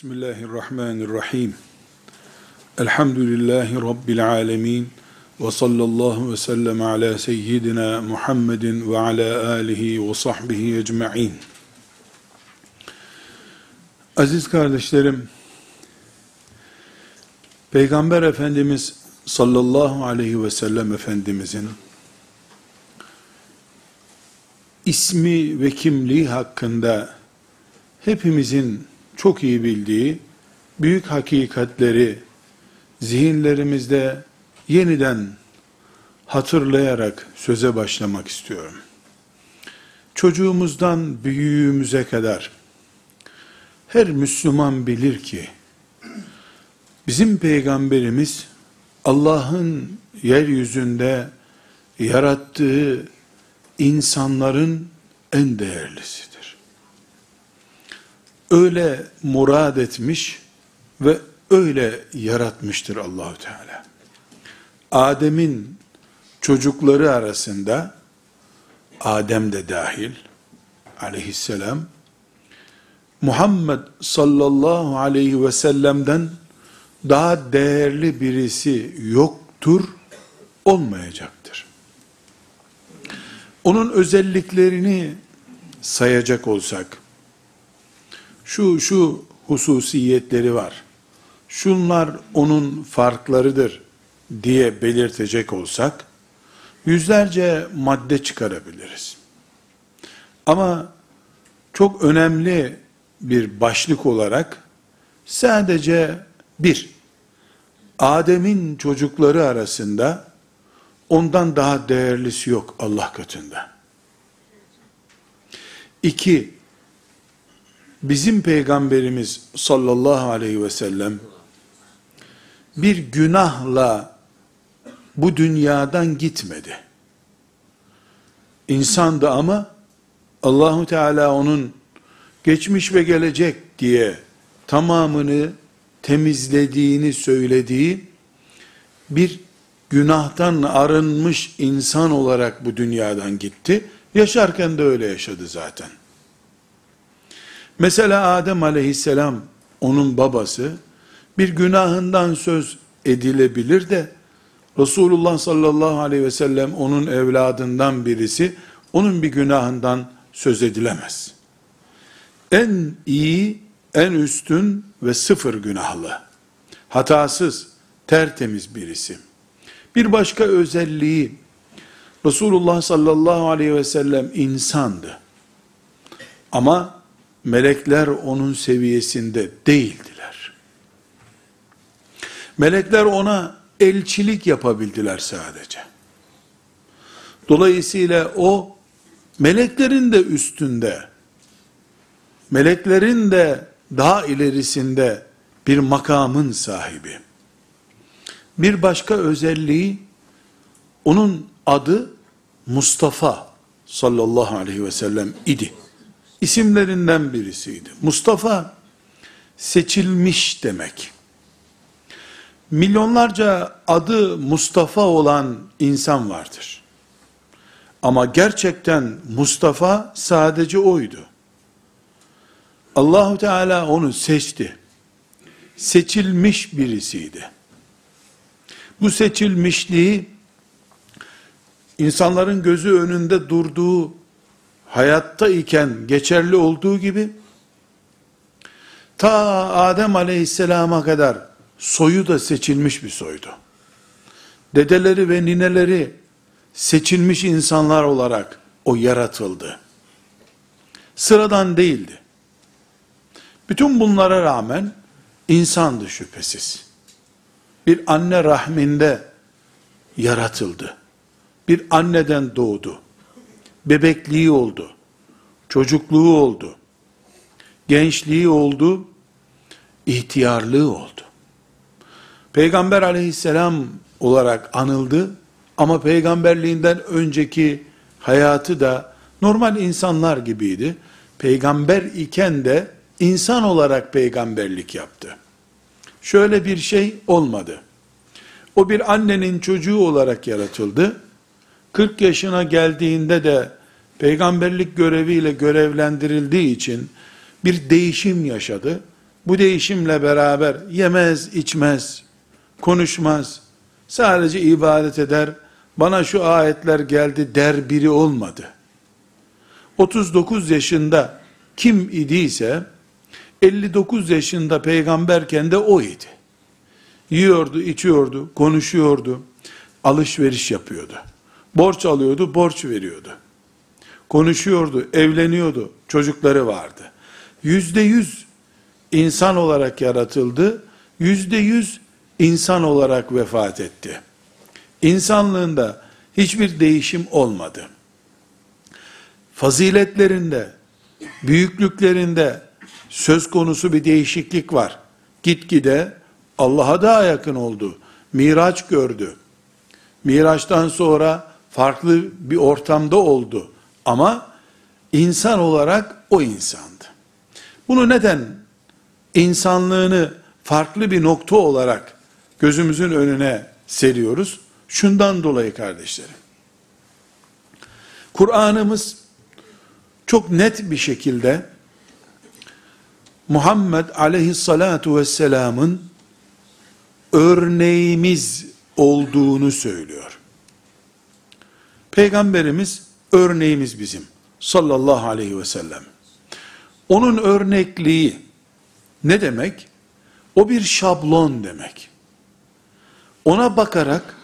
Bismillahirrahmanirrahim. Elhamdülillahi Rabbil alemin. Ve sallallahu ve sellem ala seyyidina Muhammedin ve ala alihi ve sahbihi ecma'in. Aziz kardeşlerim, Peygamber Efendimiz sallallahu aleyhi ve sellem Efendimizin ismi ve kimliği hakkında hepimizin çok iyi bildiği büyük hakikatleri zihinlerimizde yeniden hatırlayarak söze başlamak istiyorum. Çocuğumuzdan büyüğümüze kadar her Müslüman bilir ki bizim peygamberimiz Allah'ın yeryüzünde yarattığı insanların en değerlisidir. Öyle murad etmiş ve öyle yaratmıştır Allahu Teala. Adem'in çocukları arasında Adem de dahil aleyhisselam Muhammed sallallahu aleyhi ve sellem'den daha değerli birisi yoktur, olmayacaktır. Onun özelliklerini sayacak olsak, şu şu hususiyetleri var, şunlar onun farklarıdır diye belirtecek olsak, yüzlerce madde çıkarabiliriz. Ama çok önemli bir başlık olarak sadece bir, Adem'in çocukları arasında ondan daha değerlisi yok Allah katında. İki, bizim peygamberimiz sallallahu aleyhi ve sellem bir günahla bu dünyadan gitmedi. İnsandı ama Allahu Teala onun geçmiş ve gelecek diye tamamını temizlediğini söylediği bir günahtan arınmış insan olarak bu dünyadan gitti. Yaşarken de öyle yaşadı zaten. Mesela Adem aleyhisselam onun babası bir günahından söz edilebilir de Resulullah sallallahu aleyhi ve sellem onun evladından birisi onun bir günahından söz edilemez. En iyi, en üstün ve sıfır günahlı, hatasız, tertemiz birisi. Bir başka özelliği, Resulullah sallallahu aleyhi ve sellem insandı. Ama melekler onun seviyesinde değildiler. Melekler ona elçilik yapabildiler sadece. Dolayısıyla o, meleklerin de üstünde, meleklerin de daha ilerisinde bir makamın sahibi. Bir başka özelliği, onun adı Mustafa sallallahu aleyhi ve sellem idi. İsimlerinden birisiydi. Mustafa, seçilmiş demek. Milyonlarca adı Mustafa olan insan vardır. Ama gerçekten Mustafa sadece oydu. Allahu Teala onu seçti. Seçilmiş birisiydi. Bu seçilmişliği insanların gözü önünde durduğu hayatta iken geçerli olduğu gibi ta Adem Aleyhisselam'a kadar soyu da seçilmiş bir soydu. Dedeleri ve nineleri seçilmiş insanlar olarak o yaratıldı. Sıradan değildi. Bütün bunlara rağmen insandı şüphesiz. Bir anne rahminde yaratıldı. Bir anneden doğdu. Bebekliği oldu. Çocukluğu oldu. Gençliği oldu. ihtiyarlığı oldu. Peygamber aleyhisselam olarak anıldı ama peygamberliğinden önceki hayatı da normal insanlar gibiydi. Peygamber iken de insan olarak peygamberlik yaptı. Şöyle bir şey olmadı. O bir annenin çocuğu olarak yaratıldı. 40 yaşına geldiğinde de peygamberlik göreviyle görevlendirildiği için bir değişim yaşadı. bu değişimle beraber yemez, içmez, konuşmaz, sadece ibadet eder, bana şu ayetler geldi der biri olmadı. 39 yaşında kim idiyse 59 yaşında peygamberken de o idi. Yiyordu, içiyordu, konuşuyordu, alışveriş yapıyordu. Borç alıyordu, borç veriyordu. Konuşuyordu, evleniyordu, çocukları vardı. Yüzde yüz insan olarak yaratıldı, yüzde yüz insan olarak vefat etti. İnsanlığında hiçbir değişim olmadı. Faziletlerinde, büyüklüklerinde söz konusu bir değişiklik var. Gitgide Allah'a daha yakın oldu. Miraç gördü. Miraçtan sonra farklı bir ortamda oldu. Ama insan olarak o insandı. Bunu neden insanlığını farklı bir nokta olarak gözümüzün önüne seriyoruz? Şundan dolayı kardeşlerim. Kur'an'ımız çok net bir şekilde Muhammed aleyhissalatu vesselamın örneğimiz olduğunu söylüyor. Peygamberimiz örneğimiz bizim sallallahu aleyhi ve sellem. Onun örnekliği ne demek? O bir şablon demek. Ona bakarak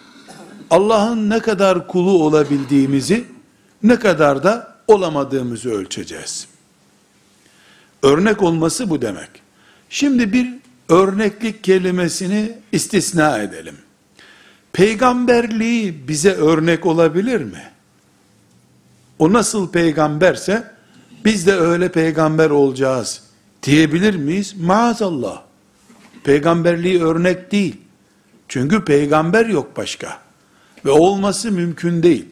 Allah'ın ne kadar kulu olabildiğimizi, ne kadar da olamadığımızı ölçeceğiz. Örnek olması bu demek. Şimdi bir örneklik kelimesini istisna edelim. Peygamberliği bize örnek olabilir mi? O nasıl peygamberse biz de öyle peygamber olacağız diyebilir miyiz? Maazallah. Peygamberliği örnek değil. Çünkü peygamber yok başka. Ve olması mümkün değil.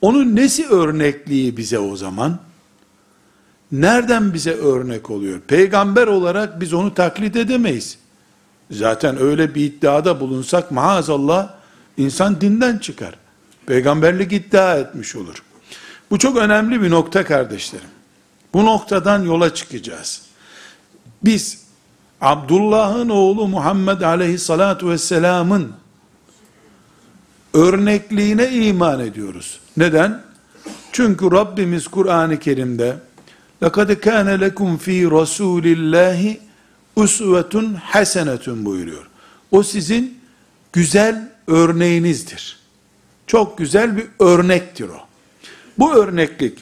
Onun nesi örnekliği bize o zaman? Nereden bize örnek oluyor? Peygamber olarak biz onu taklit edemeyiz. Zaten öyle bir iddiada bulunsak maazallah insan dinden çıkar. Peygamberlik iddia etmiş olur. Bu çok önemli bir nokta kardeşlerim. Bu noktadan yola çıkacağız. Biz Abdullah'ın oğlu Muhammed aleyhissalatu vesselamın örnekliğine iman ediyoruz. Neden? Çünkü Rabbimiz Kur'an-ı Kerim'de لَقَدْ كَانَ لَكُمْ ف۪ي رَسُولِ اللّٰهِ usvetun hasenetun buyuruyor. O sizin güzel örneğinizdir. Çok güzel bir örnektir o. Bu örneklik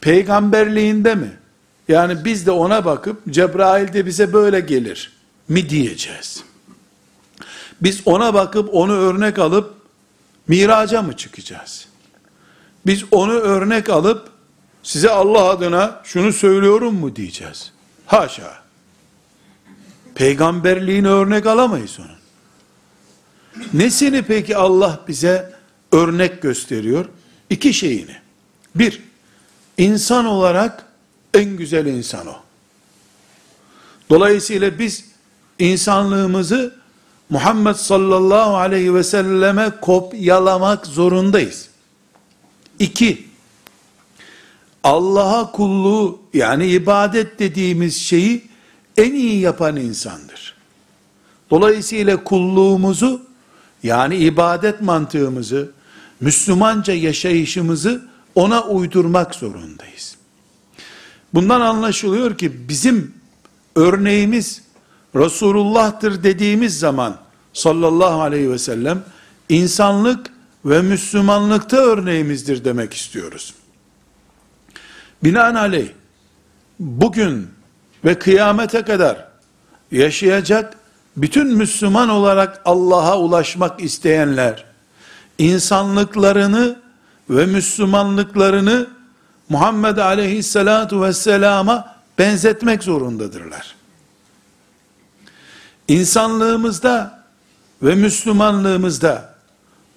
peygamberliğinde mi? Yani biz de ona bakıp Cebrail de bize böyle gelir mi diyeceğiz. Biz ona bakıp onu örnek alıp miraca mı çıkacağız? Biz onu örnek alıp size Allah adına şunu söylüyorum mu diyeceğiz. Haşa. Peygamberliğini örnek alamayız onun. Nesini peki Allah bize örnek gösteriyor? İki şeyini. Bir, insan olarak en güzel insan o. Dolayısıyla biz insanlığımızı Muhammed sallallahu aleyhi ve selleme kopyalamak zorundayız. İki, Allah'a kulluğu yani ibadet dediğimiz şeyi en iyi yapan insandır. Dolayısıyla kulluğumuzu yani ibadet mantığımızı, Müslümanca yaşayışımızı ona uydurmak zorundayız. Bundan anlaşılıyor ki bizim örneğimiz Resulullah'tır dediğimiz zaman sallallahu aleyhi ve sellem insanlık ve Müslümanlıkta örneğimizdir demek istiyoruz. Binaenaleyh bugün ve kıyamete kadar yaşayacak bütün Müslüman olarak Allah'a ulaşmak isteyenler insanlıklarını ve Müslümanlıklarını Muhammed aleyhissalatu vesselama benzetmek zorundadırlar. İnsanlığımızda ve Müslümanlığımızda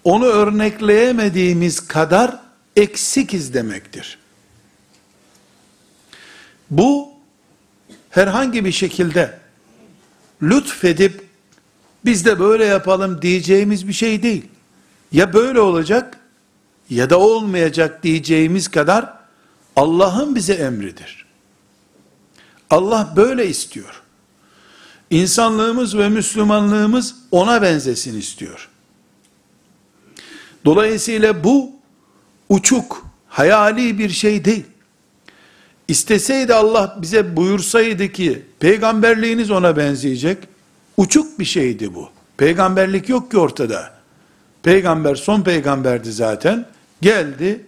onu örnekleyemediğimiz kadar eksikiz demektir. Bu herhangi bir şekilde lütfedip biz de böyle yapalım diyeceğimiz bir şey değil. Ya böyle olacak ya da olmayacak diyeceğimiz kadar Allah'ın bize emridir. Allah böyle istiyor. insanlığımız ve Müslümanlığımız ona benzesin istiyor. Dolayısıyla bu uçuk, hayali bir şey değil. İsteseydi Allah bize buyursaydı ki peygamberliğiniz ona benzeyecek. Uçuk bir şeydi bu. Peygamberlik yok ki ortada. Peygamber son peygamberdi zaten. Geldi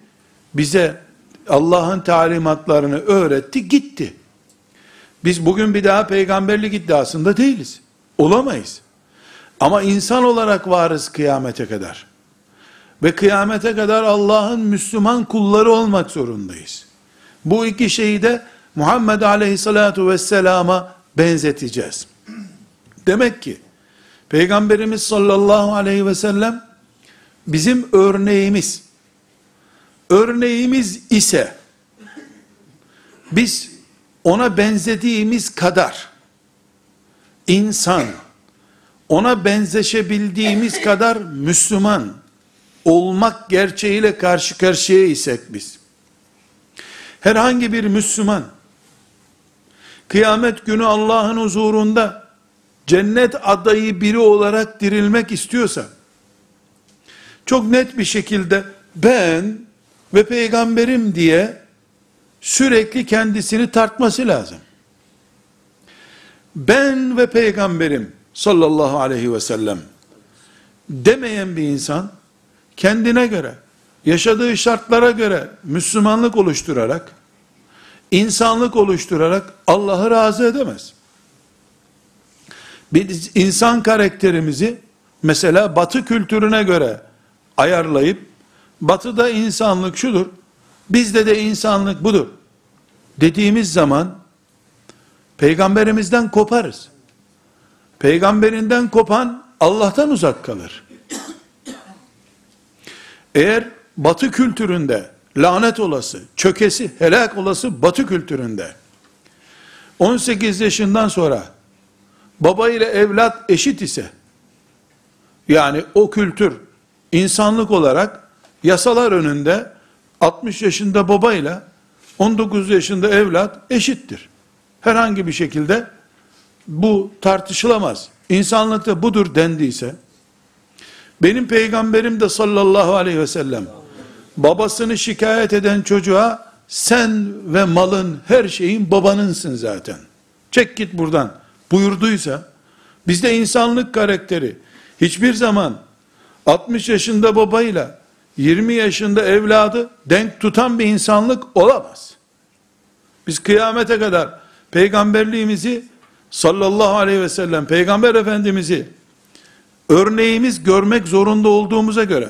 bize Allah'ın talimatlarını öğretti gitti. Biz bugün bir daha peygamberlik iddiasında değiliz. Olamayız. Ama insan olarak varız kıyamete kadar. Ve kıyamete kadar Allah'ın Müslüman kulları olmak zorundayız. Bu iki şeyi de Muhammed Aleyhisselatu Vesselam'a benzeteceğiz. Demek ki Peygamberimiz sallallahu aleyhi ve sellem bizim örneğimiz. Örneğimiz ise biz ona benzediğimiz kadar insan, ona benzeşebildiğimiz kadar Müslüman olmak gerçeğiyle karşı karşıya isek biz, herhangi bir Müslüman, kıyamet günü Allah'ın huzurunda, cennet adayı biri olarak dirilmek istiyorsa, çok net bir şekilde, ben ve peygamberim diye, sürekli kendisini tartması lazım. Ben ve peygamberim sallallahu aleyhi ve sellem demeyen bir insan kendine göre yaşadığı şartlara göre Müslümanlık oluşturarak insanlık oluşturarak Allah'ı razı edemez. Biz insan karakterimizi mesela batı kültürüne göre ayarlayıp batıda insanlık şudur, bizde de insanlık budur dediğimiz zaman peygamberimizden koparız. Peygamberinden kopan Allah'tan uzak kalır. Eğer batı kültüründe lanet olası, çökesi, helak olası batı kültüründe 18 yaşından sonra baba ile evlat eşit ise yani o kültür insanlık olarak yasalar önünde 60 yaşında babayla 19 yaşında evlat eşittir. Herhangi bir şekilde bu tartışılamaz. İnsanlıkta budur dendiyse, benim peygamberim de sallallahu aleyhi ve sellem, babasını şikayet eden çocuğa, sen ve malın, her şeyin babanınsın zaten. Çek git buradan buyurduysa, bizde insanlık karakteri, hiçbir zaman 60 yaşında babayla 20 yaşında evladı denk tutan bir insanlık olamaz. Biz kıyamete kadar peygamberliğimizi sallallahu aleyhi ve sellem peygamber efendimizi örneğimiz görmek zorunda olduğumuza göre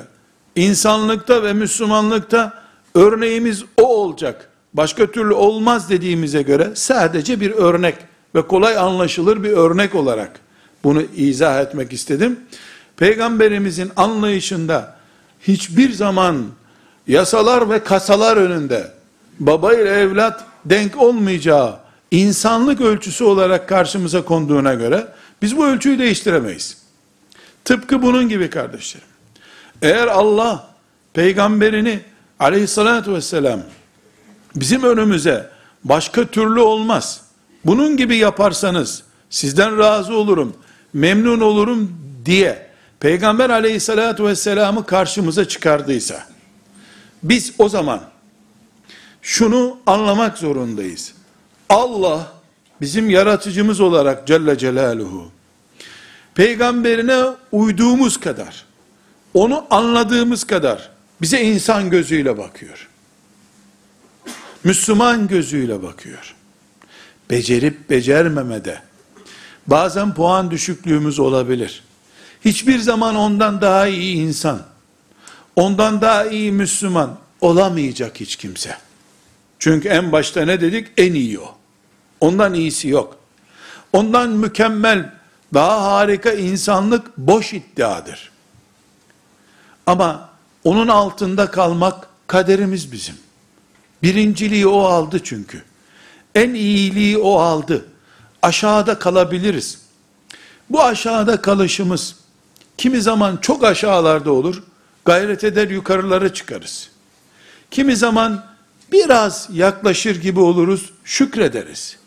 insanlıkta ve Müslümanlıkta örneğimiz o olacak. Başka türlü olmaz dediğimize göre sadece bir örnek ve kolay anlaşılır bir örnek olarak bunu izah etmek istedim. Peygamberimizin anlayışında hiçbir zaman yasalar ve kasalar önünde baba ile evlat denk olmayacağı insanlık ölçüsü olarak karşımıza konduğuna göre biz bu ölçüyü değiştiremeyiz. Tıpkı bunun gibi kardeşlerim. Eğer Allah peygamberini aleyhissalatü vesselam bizim önümüze başka türlü olmaz. Bunun gibi yaparsanız sizden razı olurum, memnun olurum diye peygamber aleyhissalatü vesselamı karşımıza çıkardıysa biz o zaman şunu anlamak zorundayız. Allah bizim yaratıcımız olarak Celle Celaluhu peygamberine uyduğumuz kadar onu anladığımız kadar bize insan gözüyle bakıyor. Müslüman gözüyle bakıyor. Becerip becermemede bazen puan düşüklüğümüz olabilir. Hiçbir zaman ondan daha iyi insan, ondan daha iyi Müslüman olamayacak hiç kimse. Çünkü en başta ne dedik? En iyi o. Ondan iyisi yok. Ondan mükemmel, daha harika insanlık boş iddiadır. Ama onun altında kalmak kaderimiz bizim. Birinciliği o aldı çünkü. En iyiliği o aldı. Aşağıda kalabiliriz. Bu aşağıda kalışımız kimi zaman çok aşağılarda olur. Gayret eder yukarılara çıkarız. Kimi zaman biraz yaklaşır gibi oluruz, şükrederiz.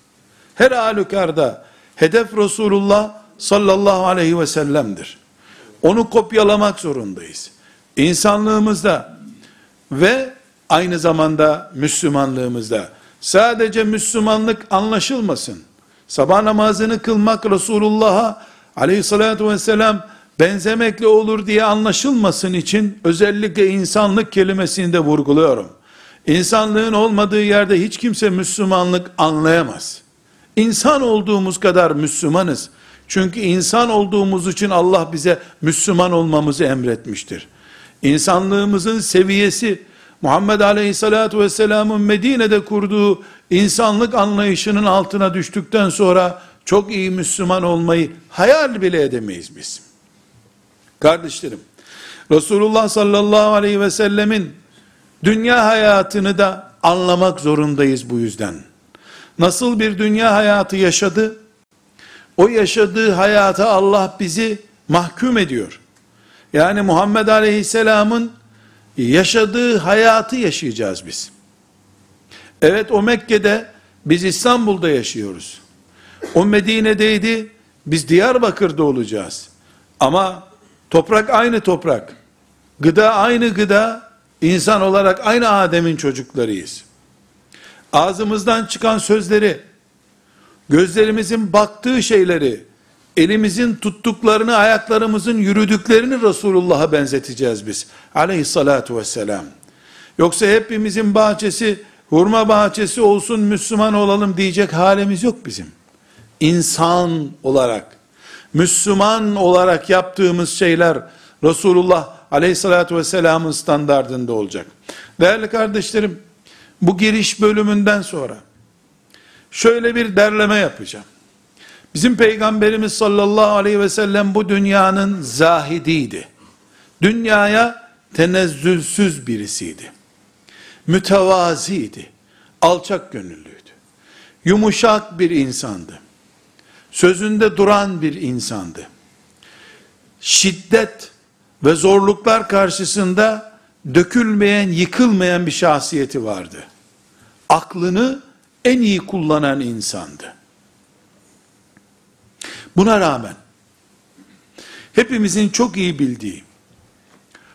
Her halükarda Hedef Resulullah sallallahu aleyhi ve sellem'dir. Onu kopyalamak zorundayız. İnsanlığımızda ve aynı zamanda Müslümanlığımızda sadece Müslümanlık anlaşılmasın. Sabah namazını kılmak Resulullah'a aleyhissalatü vesselam benzemekle olur diye anlaşılmasın için özellikle insanlık kelimesini de vurguluyorum. İnsanlığın olmadığı yerde hiç kimse Müslümanlık anlayamaz. İnsan olduğumuz kadar Müslümanız. Çünkü insan olduğumuz için Allah bize Müslüman olmamızı emretmiştir. İnsanlığımızın seviyesi Muhammed Aleyhisselatü Vesselam'ın Medine'de kurduğu insanlık anlayışının altına düştükten sonra çok iyi Müslüman olmayı hayal bile edemeyiz biz. Kardeşlerim, Resulullah sallallahu aleyhi ve sellemin dünya hayatını da anlamak zorundayız bu yüzden. Nasıl bir dünya hayatı yaşadı? O yaşadığı hayata Allah bizi mahkum ediyor. Yani Muhammed Aleyhisselam'ın yaşadığı hayatı yaşayacağız biz. Evet o Mekke'de biz İstanbul'da yaşıyoruz. O Medine'deydi biz Diyarbakır'da olacağız. Ama toprak aynı toprak. Gıda aynı gıda. insan olarak aynı Adem'in çocuklarıyız. Ağzımızdan çıkan sözleri, gözlerimizin baktığı şeyleri, elimizin tuttuklarını, ayaklarımızın yürüdüklerini Resulullah'a benzeteceğiz biz. Aleyhissalatu vesselam. Yoksa hepimizin bahçesi, hurma bahçesi olsun, Müslüman olalım diyecek halimiz yok bizim. İnsan olarak, Müslüman olarak yaptığımız şeyler, Resulullah aleyhissalatü vesselamın standartında olacak. Değerli kardeşlerim, bu giriş bölümünden sonra, şöyle bir derleme yapacağım. Bizim peygamberimiz sallallahu aleyhi ve sellem bu dünyanın zahidiydi. Dünyaya tenezzülsüz birisiydi. Mütevaziydi. Alçak gönüllüydü. Yumuşak bir insandı. Sözünde duran bir insandı. Şiddet ve zorluklar karşısında dökülmeyen, yıkılmayan bir şahsiyeti vardı. Aklını en iyi kullanan insandı. Buna rağmen hepimizin çok iyi bildiği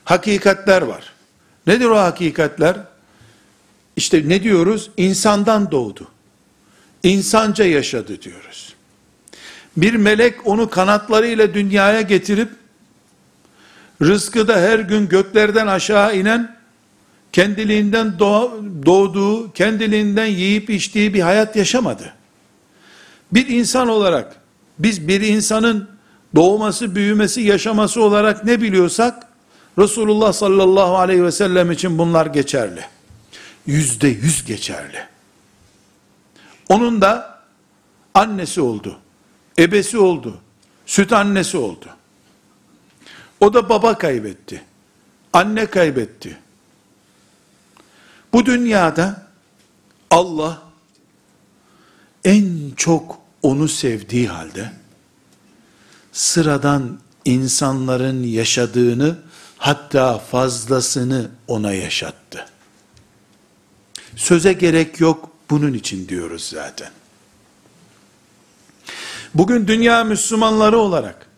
hakikatler var. Nedir o hakikatler? İşte ne diyoruz? İnsandan doğdu. İnsanca yaşadı diyoruz. Bir melek onu kanatlarıyla dünyaya getirip rızkı da her gün göklerden aşağı inen kendiliğinden doğduğu, kendiliğinden yiyip içtiği bir hayat yaşamadı. Bir insan olarak biz bir insanın doğması, büyümesi, yaşaması olarak ne biliyorsak, Resulullah sallallahu aleyhi ve sellem için bunlar geçerli. Yüzde yüz geçerli. Onun da annesi oldu, ebesi oldu, süt annesi oldu. O da baba kaybetti, anne kaybetti. Bu dünyada Allah en çok onu sevdiği halde sıradan insanların yaşadığını hatta fazlasını ona yaşattı. Söze gerek yok bunun için diyoruz zaten. Bugün dünya Müslümanları olarak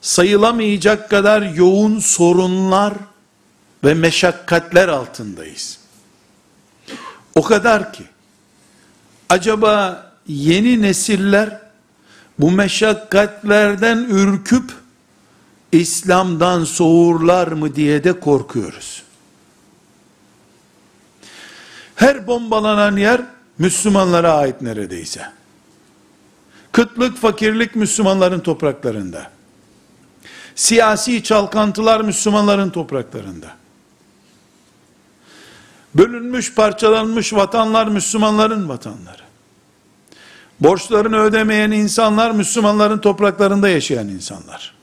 sayılamayacak kadar yoğun sorunlar ve meşakkatler altındayız. O kadar ki acaba yeni nesiller bu meşakkatlerden ürküp İslam'dan soğurlar mı diye de korkuyoruz. Her bombalanan yer Müslümanlara ait neredeyse. Kıtlık, fakirlik Müslümanların topraklarında. Siyasi çalkantılar Müslümanların topraklarında. Bölünmüş, parçalanmış vatanlar Müslümanların vatanları. Borçlarını ödemeyen insanlar Müslümanların topraklarında yaşayan insanlar.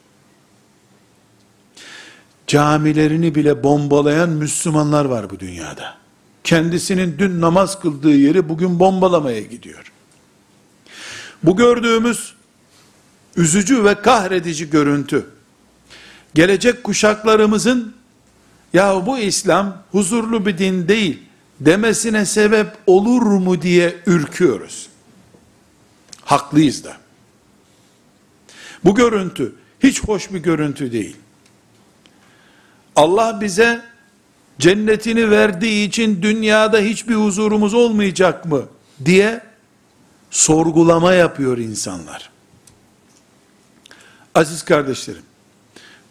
Camilerini bile bombalayan Müslümanlar var bu dünyada. Kendisinin dün namaz kıldığı yeri bugün bombalamaya gidiyor. Bu gördüğümüz üzücü ve kahredici görüntü gelecek kuşaklarımızın ya bu İslam huzurlu bir din değil demesine sebep olur mu diye ürküyoruz. Haklıyız da. Bu görüntü hiç hoş bir görüntü değil. Allah bize cennetini verdiği için dünyada hiçbir huzurumuz olmayacak mı diye sorgulama yapıyor insanlar. Aziz kardeşlerim,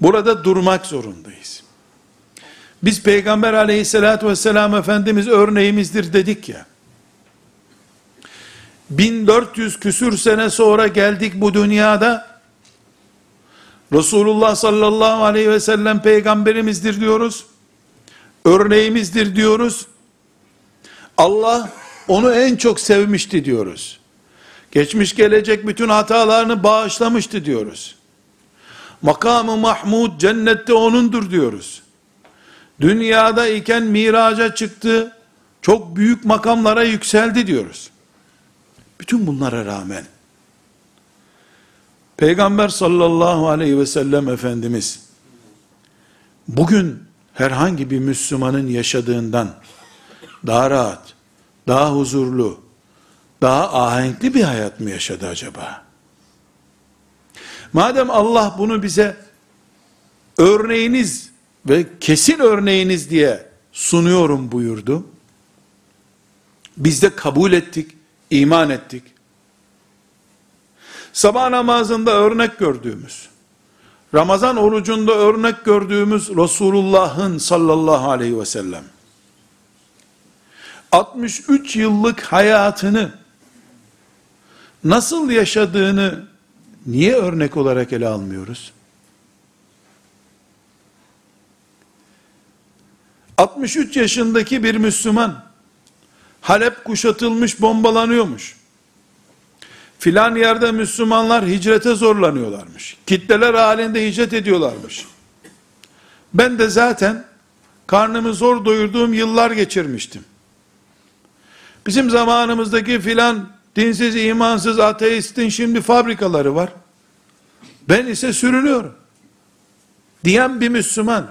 burada durmak zorundayız. Biz Peygamber aleyhissalatü vesselam Efendimiz örneğimizdir dedik ya. 1400 küsür sene sonra geldik bu dünyada. Resulullah sallallahu aleyhi ve sellem peygamberimizdir diyoruz. Örneğimizdir diyoruz. Allah onu en çok sevmişti diyoruz. Geçmiş gelecek bütün hatalarını bağışlamıştı diyoruz. Makamı Mahmud cennette onundur diyoruz. Dünyada iken miraca çıktı, çok büyük makamlara yükseldi diyoruz. Bütün bunlara rağmen, Peygamber sallallahu aleyhi ve sellem Efendimiz, bugün herhangi bir Müslümanın yaşadığından, daha rahat, daha huzurlu, daha ahenkli bir hayat mı yaşadı acaba? Madem Allah bunu bize örneğiniz ve kesin örneğiniz diye sunuyorum buyurdu. Biz de kabul ettik, iman ettik. Sabah namazında örnek gördüğümüz, Ramazan orucunda örnek gördüğümüz Resulullah'ın sallallahu aleyhi ve sellem, 63 yıllık hayatını nasıl yaşadığını niye örnek olarak ele almıyoruz? 63 yaşındaki bir Müslüman Halep kuşatılmış, bombalanıyormuş. Filan yerde Müslümanlar hicrete zorlanıyorlarmış. Kitleler halinde hicret ediyorlarmış. Ben de zaten karnımı zor doyurduğum yıllar geçirmiştim. Bizim zamanımızdaki filan dinsiz, imansız, ateistin şimdi fabrikaları var. Ben ise sürünüyorum. Diyen bir Müslüman,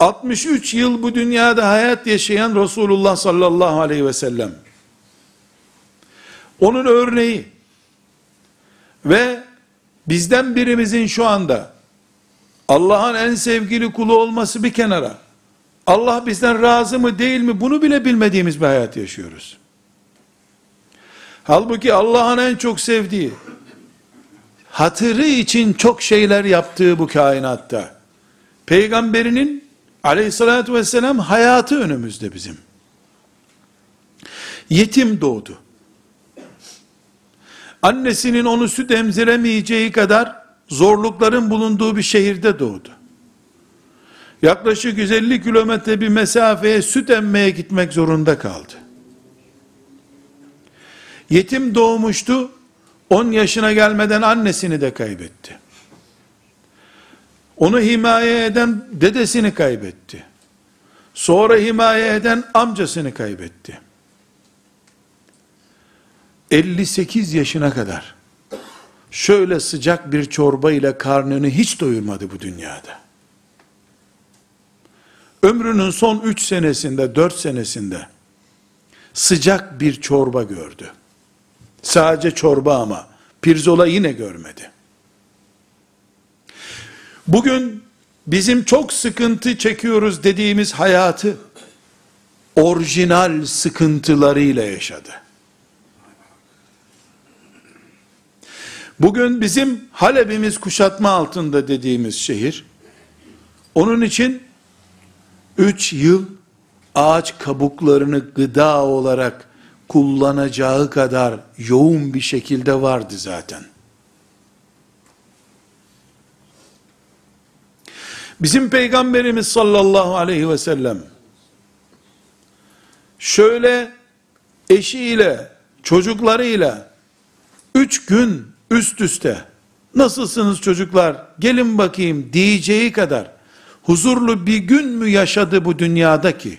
63 yıl bu dünyada hayat yaşayan Resulullah sallallahu aleyhi ve sellem, onun örneği ve bizden birimizin şu anda Allah'ın en sevgili kulu olması bir kenara, Allah bizden razı mı değil mi bunu bile bilmediğimiz bir hayat yaşıyoruz. Halbuki Allah'ın en çok sevdiği, hatırı için çok şeyler yaptığı bu kainatta, peygamberinin aleyhissalatü vesselam hayatı önümüzde bizim. Yetim doğdu. Annesinin onu süt emziremeyeceği kadar zorlukların bulunduğu bir şehirde doğdu. Yaklaşık 150 kilometre bir mesafeye süt emmeye gitmek zorunda kaldı. Yetim doğmuştu, 10 yaşına gelmeden annesini de kaybetti. Onu himaye eden dedesini kaybetti. Sonra himaye eden amcasını kaybetti. 58 yaşına kadar şöyle sıcak bir çorba ile karnını hiç doyurmadı bu dünyada. Ömrünün son 3 senesinde, 4 senesinde sıcak bir çorba gördü. Sadece çorba ama pirzola yine görmedi. Bugün bizim çok sıkıntı çekiyoruz dediğimiz hayatı orijinal sıkıntılarıyla yaşadı. Bugün bizim Halep'imiz kuşatma altında dediğimiz şehir, onun için 3 yıl ağaç kabuklarını gıda olarak kullanacağı kadar yoğun bir şekilde vardı zaten. Bizim peygamberimiz sallallahu aleyhi ve sellem şöyle eşiyle, çocuklarıyla üç gün üst üste nasılsınız çocuklar gelin bakayım diyeceği kadar huzurlu bir gün mü yaşadı bu dünyada ki?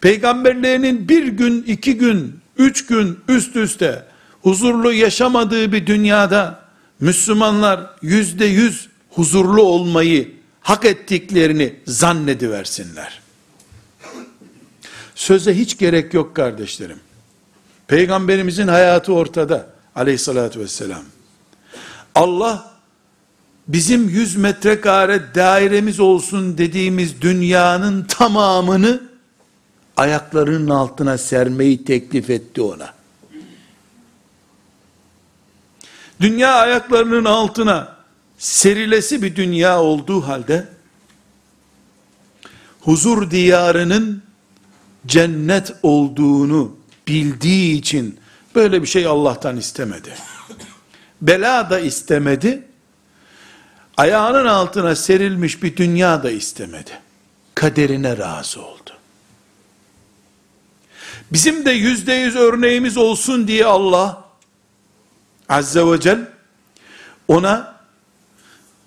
Peygamberlerinin bir gün, iki gün, üç gün üst üste huzurlu yaşamadığı bir dünyada Müslümanlar yüzde yüz huzurlu olmayı hak ettiklerini zannediversinler. Söze hiç gerek yok kardeşlerim. Peygamberimizin hayatı ortada. Aleyhissalatü vesselam. Allah bizim 100 metrekare dairemiz olsun dediğimiz dünyanın tamamını ayaklarının altına sermeyi teklif etti ona. Dünya ayaklarının altına serilesi bir dünya olduğu halde huzur diyarının cennet olduğunu bildiği için böyle bir şey Allah'tan istemedi. Bela da istemedi. Ayağının altına serilmiş bir dünya da istemedi. Kaderine razı oldu. Bizim de yüzde yüz örneğimiz olsun diye Allah Azze ve Celle ona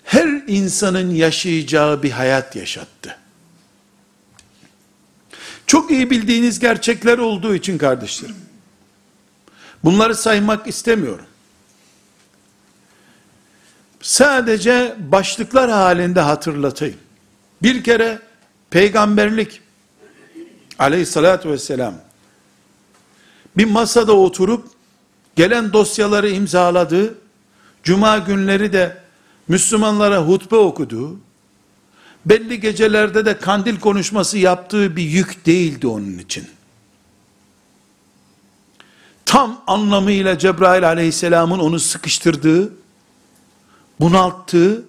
her insanın yaşayacağı bir hayat yaşattı. Çok iyi bildiğiniz gerçekler olduğu için kardeşlerim. Bunları saymak istemiyorum. Sadece başlıklar halinde hatırlatayım. Bir kere peygamberlik aleyhissalatü vesselam bir masada oturup gelen dosyaları imzaladığı, cuma günleri de Müslümanlara hutbe okuduğu, belli gecelerde de kandil konuşması yaptığı bir yük değildi onun için. Tam anlamıyla Cebrail aleyhisselamın onu sıkıştırdığı, bunalttığı,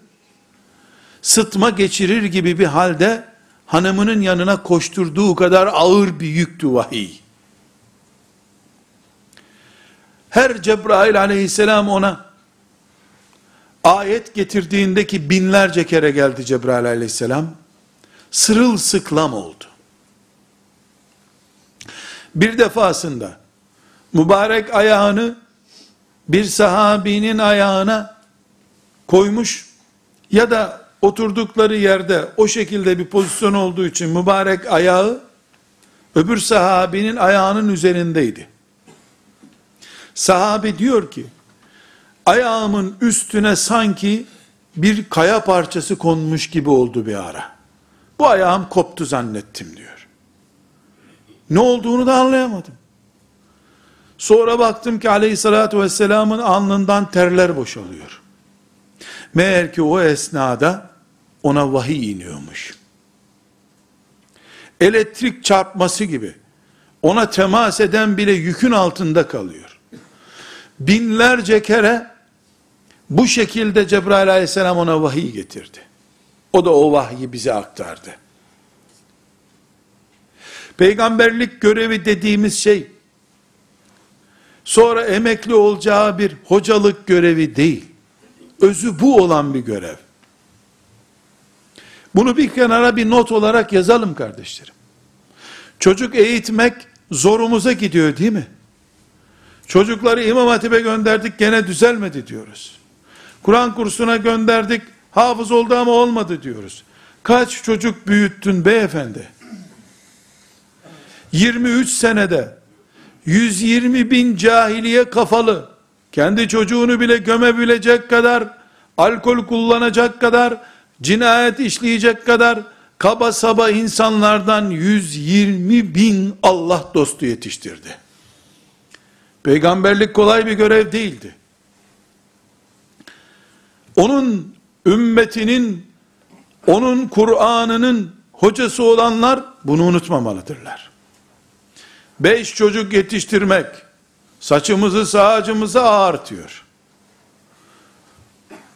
sıtma geçirir gibi bir halde hanımının yanına koşturduğu kadar ağır bir yüktü vahiy. Her Cebrail aleyhisselam ona ayet getirdiğindeki binlerce kere geldi Cebrail aleyhisselam. Sırılsıklam oldu. Bir defasında mübarek ayağını bir sahabinin ayağına koymuş ya da oturdukları yerde o şekilde bir pozisyon olduğu için mübarek ayağı öbür sahabinin ayağının üzerindeydi. Sahabi diyor ki ayağımın üstüne sanki bir kaya parçası konmuş gibi oldu bir ara. Bu ayağım koptu zannettim diyor. Ne olduğunu da anlayamadım. Sonra baktım ki aleyhissalatü vesselamın alnından terler boşalıyor. Meğer ki o esnada ona vahiy iniyormuş. Elektrik çarpması gibi ona temas eden bile yükün altında kalıyor. Binlerce kere bu şekilde Cebrail aleyhisselam ona vahiy getirdi. O da o vahyi bize aktardı. Peygamberlik görevi dediğimiz şey, sonra emekli olacağı bir hocalık görevi değil. Özü bu olan bir görev. Bunu bir kenara bir not olarak yazalım kardeşlerim. Çocuk eğitmek zorumuza gidiyor değil mi? Çocukları İmam Hatip'e gönderdik gene düzelmedi diyoruz. Kur'an kursuna gönderdik, hafız oldu ama olmadı diyoruz. Kaç çocuk büyüttün beyefendi? 23 senede 120 bin cahiliye kafalı, kendi çocuğunu bile gömebilecek kadar, alkol kullanacak kadar, cinayet işleyecek kadar, kaba saba insanlardan 120 bin Allah dostu yetiştirdi. Peygamberlik kolay bir görev değildi onun ümmetinin, onun Kur'an'ının hocası olanlar bunu unutmamalıdırlar. Beş çocuk yetiştirmek, saçımızı sağacımızı ağartıyor.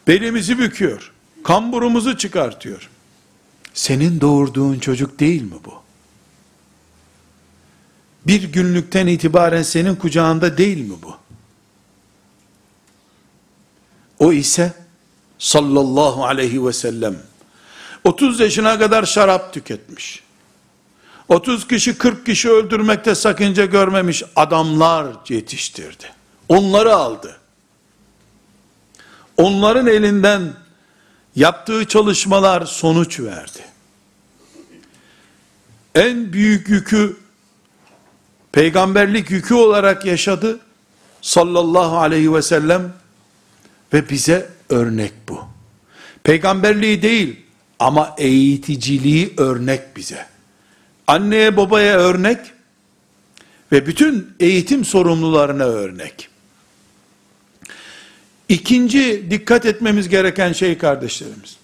Belimizi büküyor. Kamburumuzu çıkartıyor. Senin doğurduğun çocuk değil mi bu? Bir günlükten itibaren senin kucağında değil mi bu? O ise sallallahu aleyhi ve sellem 30 yaşına kadar şarap tüketmiş. 30 kişi 40 kişi öldürmekte sakınca görmemiş adamlar yetiştirdi. Onları aldı. Onların elinden yaptığı çalışmalar sonuç verdi. En büyük yükü peygamberlik yükü olarak yaşadı sallallahu aleyhi ve sellem ve bize örnek bu. Peygamberliği değil ama eğiticiliği örnek bize. Anneye babaya örnek ve bütün eğitim sorumlularına örnek. İkinci dikkat etmemiz gereken şey kardeşlerimiz.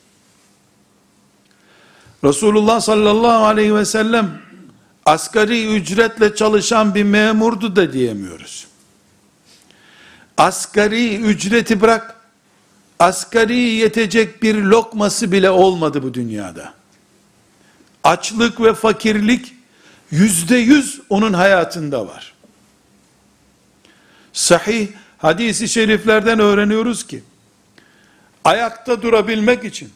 Resulullah sallallahu aleyhi ve sellem asgari ücretle çalışan bir memurdu da diyemiyoruz. Asgari ücreti bırak, asgari yetecek bir lokması bile olmadı bu dünyada. Açlık ve fakirlik yüzde yüz onun hayatında var. Sahih hadisi şeriflerden öğreniyoruz ki, ayakta durabilmek için,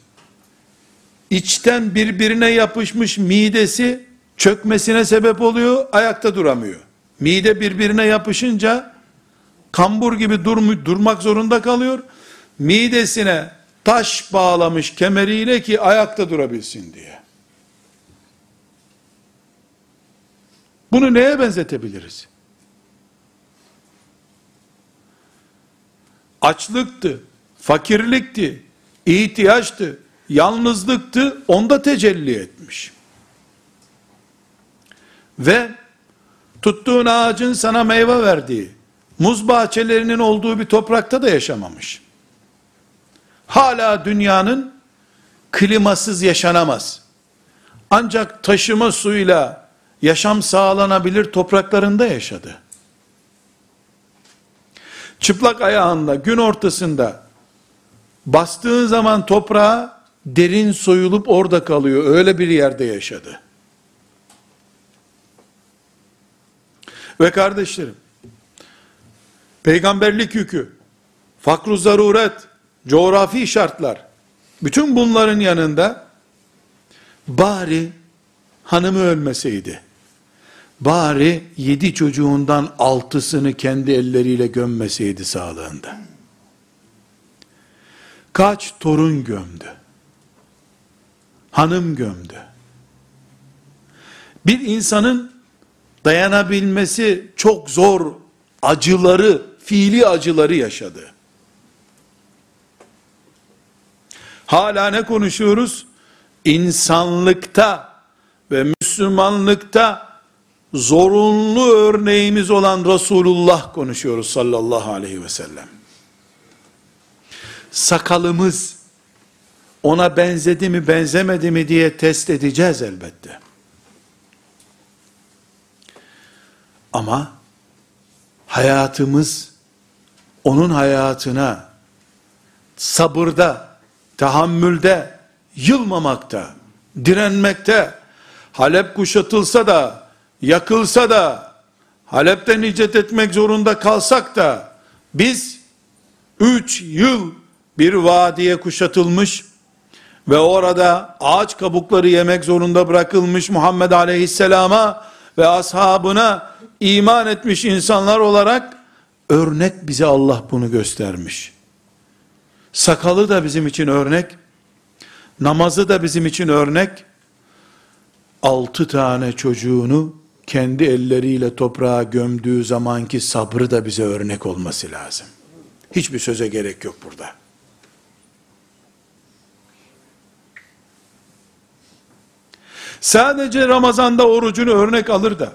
içten birbirine yapışmış midesi çökmesine sebep oluyor, ayakta duramıyor. Mide birbirine yapışınca kambur gibi dur, durmak zorunda kalıyor. Midesine taş bağlamış kemeriyle ki ayakta durabilsin diye. Bunu neye benzetebiliriz? Açlıktı, fakirlikti, ihtiyaçtı, yalnızlıktı, onda tecelli etmiş. Ve tuttuğun ağacın sana meyve verdiği, muz bahçelerinin olduğu bir toprakta da yaşamamış. Hala dünyanın klimasız yaşanamaz. Ancak taşıma suyla yaşam sağlanabilir topraklarında yaşadı. Çıplak ayağınla gün ortasında bastığın zaman toprağa derin soyulup orada kalıyor. Öyle bir yerde yaşadı. Ve kardeşlerim, peygamberlik yükü, fakru zaruret, coğrafi şartlar, bütün bunların yanında, bari hanımı ölmeseydi, bari yedi çocuğundan altısını kendi elleriyle gömmeseydi sağlığında. Kaç torun gömdü. Hanım gömdü. Bir insanın dayanabilmesi çok zor acıları, fiili acıları yaşadı. Hala ne konuşuyoruz? İnsanlıkta ve Müslümanlıkta zorunlu örneğimiz olan Resulullah konuşuyoruz sallallahu aleyhi ve sellem. Sakalımız ona benzedi mi benzemedi mi diye test edeceğiz elbette. Ama hayatımız onun hayatına sabırda, tahammülde, yılmamakta, direnmekte, Halep kuşatılsa da, yakılsa da, Halep'ten icet etmek zorunda kalsak da, biz üç yıl bir vadiye kuşatılmış ve orada ağaç kabukları yemek zorunda bırakılmış Muhammed Aleyhisselam'a ve ashabına iman etmiş insanlar olarak örnek bize Allah bunu göstermiş. Sakalı da bizim için örnek, namazı da bizim için örnek, altı tane çocuğunu kendi elleriyle toprağa gömdüğü zamanki sabrı da bize örnek olması lazım. Hiçbir söze gerek yok burada. Sadece Ramazan'da orucunu örnek alır da,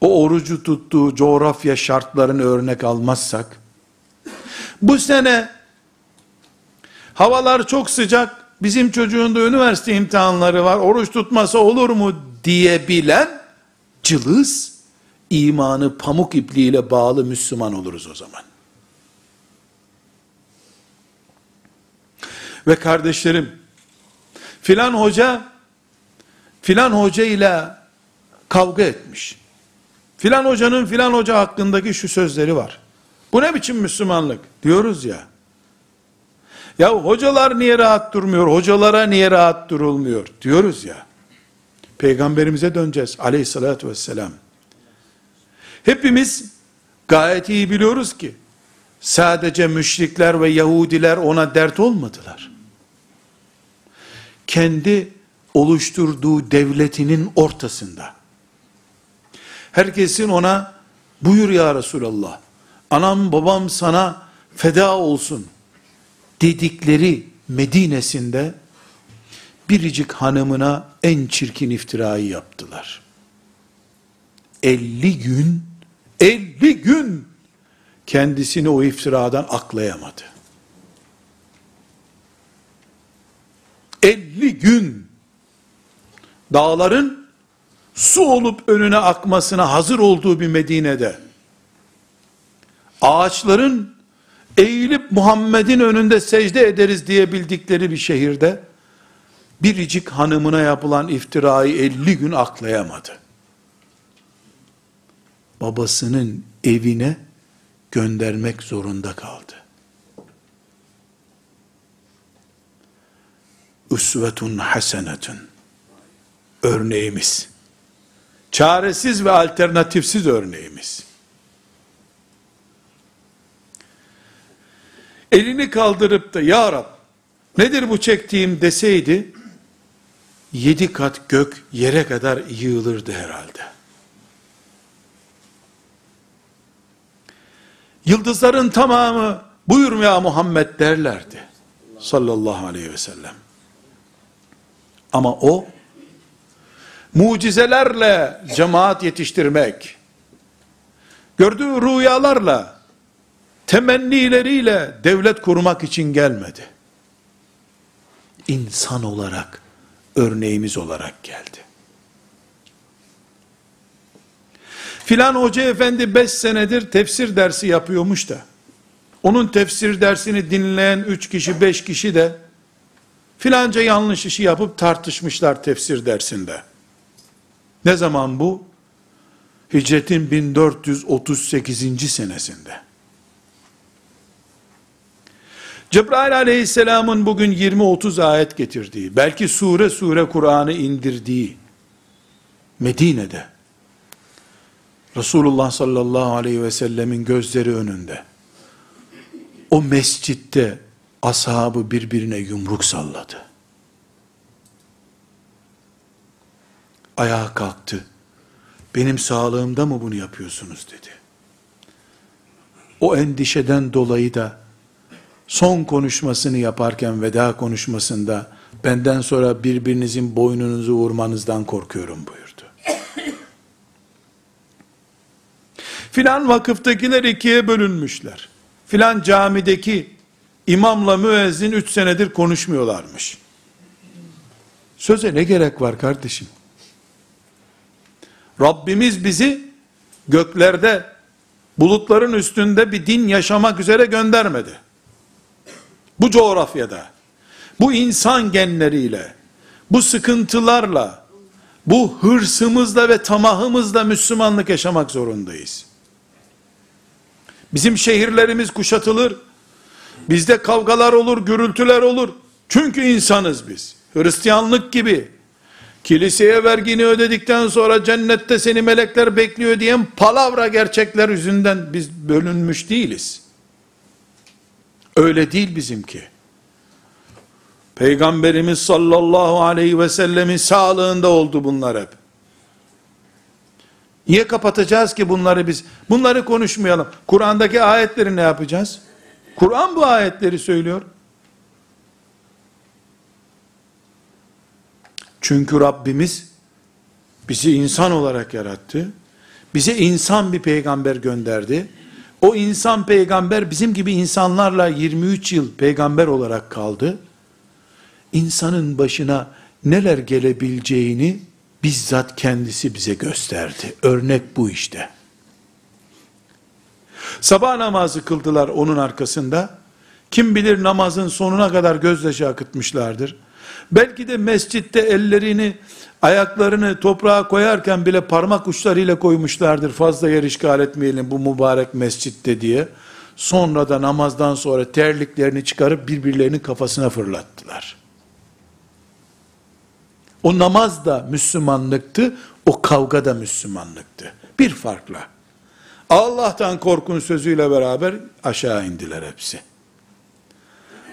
o orucu tuttuğu coğrafya şartlarını örnek almazsak, bu sene havalar çok sıcak, bizim çocuğun da üniversite imtihanları var, oruç tutmasa olur mu diyebilen cılız, imanı pamuk ipliğiyle bağlı Müslüman oluruz o zaman. Ve kardeşlerim, filan hoca, filan hoca ile kavga etmiş. Filan hocanın filan hoca hakkındaki şu sözleri var. Bu ne biçim Müslümanlık? Diyoruz ya. Ya hocalar niye rahat durmuyor? Hocalara niye rahat durulmuyor? Diyoruz ya. Peygamberimize döneceğiz aleyhissalatü vesselam. Hepimiz gayet iyi biliyoruz ki sadece müşrikler ve Yahudiler ona dert olmadılar. Kendi oluşturduğu devletinin ortasında herkesin ona buyur ya Resulallah anam babam sana feda olsun dedikleri Medine'sinde biricik hanımına en çirkin iftirayı yaptılar. 50 gün 50 gün kendisini o iftiradan aklayamadı. 50 gün dağların su olup önüne akmasına hazır olduğu bir Medine'de ağaçların eğilip Muhammed'in önünde secde ederiz diyebildikleri bir şehirde biricik hanımına yapılan iftirayı 50 gün aklayamadı. Babasının evine göndermek zorunda kaldı. Üsvetun hasenetun. Örneğimiz. Çaresiz ve alternatifsiz örneğimiz. Elini kaldırıp da Ya Rab nedir bu çektiğim deseydi yedi kat gök yere kadar yığılırdı herhalde. Yıldızların tamamı buyur ya Muhammed derlerdi. Sallallahu aleyhi ve sellem. Ama o mucizelerle cemaat yetiştirmek, gördüğü rüyalarla, temennileriyle devlet kurmak için gelmedi. İnsan olarak, örneğimiz olarak geldi. Filan hoca efendi beş senedir tefsir dersi yapıyormuş da, onun tefsir dersini dinleyen üç kişi, beş kişi de, filanca yanlış işi yapıp tartışmışlar tefsir dersinde. Ne zaman bu? Hicretin 1438. senesinde. Cebrail aleyhisselamın bugün 20-30 ayet getirdiği, belki sure sure Kur'an'ı indirdiği, Medine'de, Resulullah sallallahu aleyhi ve sellemin gözleri önünde, o mescitte ashabı birbirine yumruk salladı. Ayağa kalktı. Benim sağlığımda mı bunu yapıyorsunuz dedi. O endişeden dolayı da son konuşmasını yaparken veda konuşmasında benden sonra birbirinizin boynunuzu vurmanızdan korkuyorum buyurdu. Filan vakıftakiler ikiye bölünmüşler. Filan camideki imamla müezzin üç senedir konuşmuyorlarmış. Söze ne gerek var kardeşim? Rabbimiz bizi göklerde, bulutların üstünde bir din yaşamak üzere göndermedi. Bu coğrafyada, bu insan genleriyle, bu sıkıntılarla, bu hırsımızla ve tamahımızla Müslümanlık yaşamak zorundayız. Bizim şehirlerimiz kuşatılır, bizde kavgalar olur, gürültüler olur. Çünkü insanız biz. Hristiyanlık gibi, kiliseye vergini ödedikten sonra cennette seni melekler bekliyor diyen palavra gerçekler yüzünden biz bölünmüş değiliz. Öyle değil bizimki. Peygamberimiz sallallahu aleyhi ve sellemin sağlığında oldu bunlar hep. Niye kapatacağız ki bunları biz? Bunları konuşmayalım. Kur'an'daki ayetleri ne yapacağız? Kur'an bu ayetleri söylüyor. Çünkü Rabbimiz bizi insan olarak yarattı. Bize insan bir peygamber gönderdi. O insan peygamber bizim gibi insanlarla 23 yıl peygamber olarak kaldı. İnsanın başına neler gelebileceğini bizzat kendisi bize gösterdi. Örnek bu işte. Sabah namazı kıldılar onun arkasında. Kim bilir namazın sonuna kadar gözyaşı akıtmışlardır. Belki de mescitte ellerini, ayaklarını toprağa koyarken bile parmak uçlarıyla koymuşlardır. Fazla yer işgal etmeyelim bu mübarek mescitte diye. Sonra da namazdan sonra terliklerini çıkarıp birbirlerinin kafasına fırlattılar. O namaz da Müslümanlıktı, o kavga da Müslümanlıktı. Bir farkla. Allah'tan korkun sözüyle beraber aşağı indiler hepsi.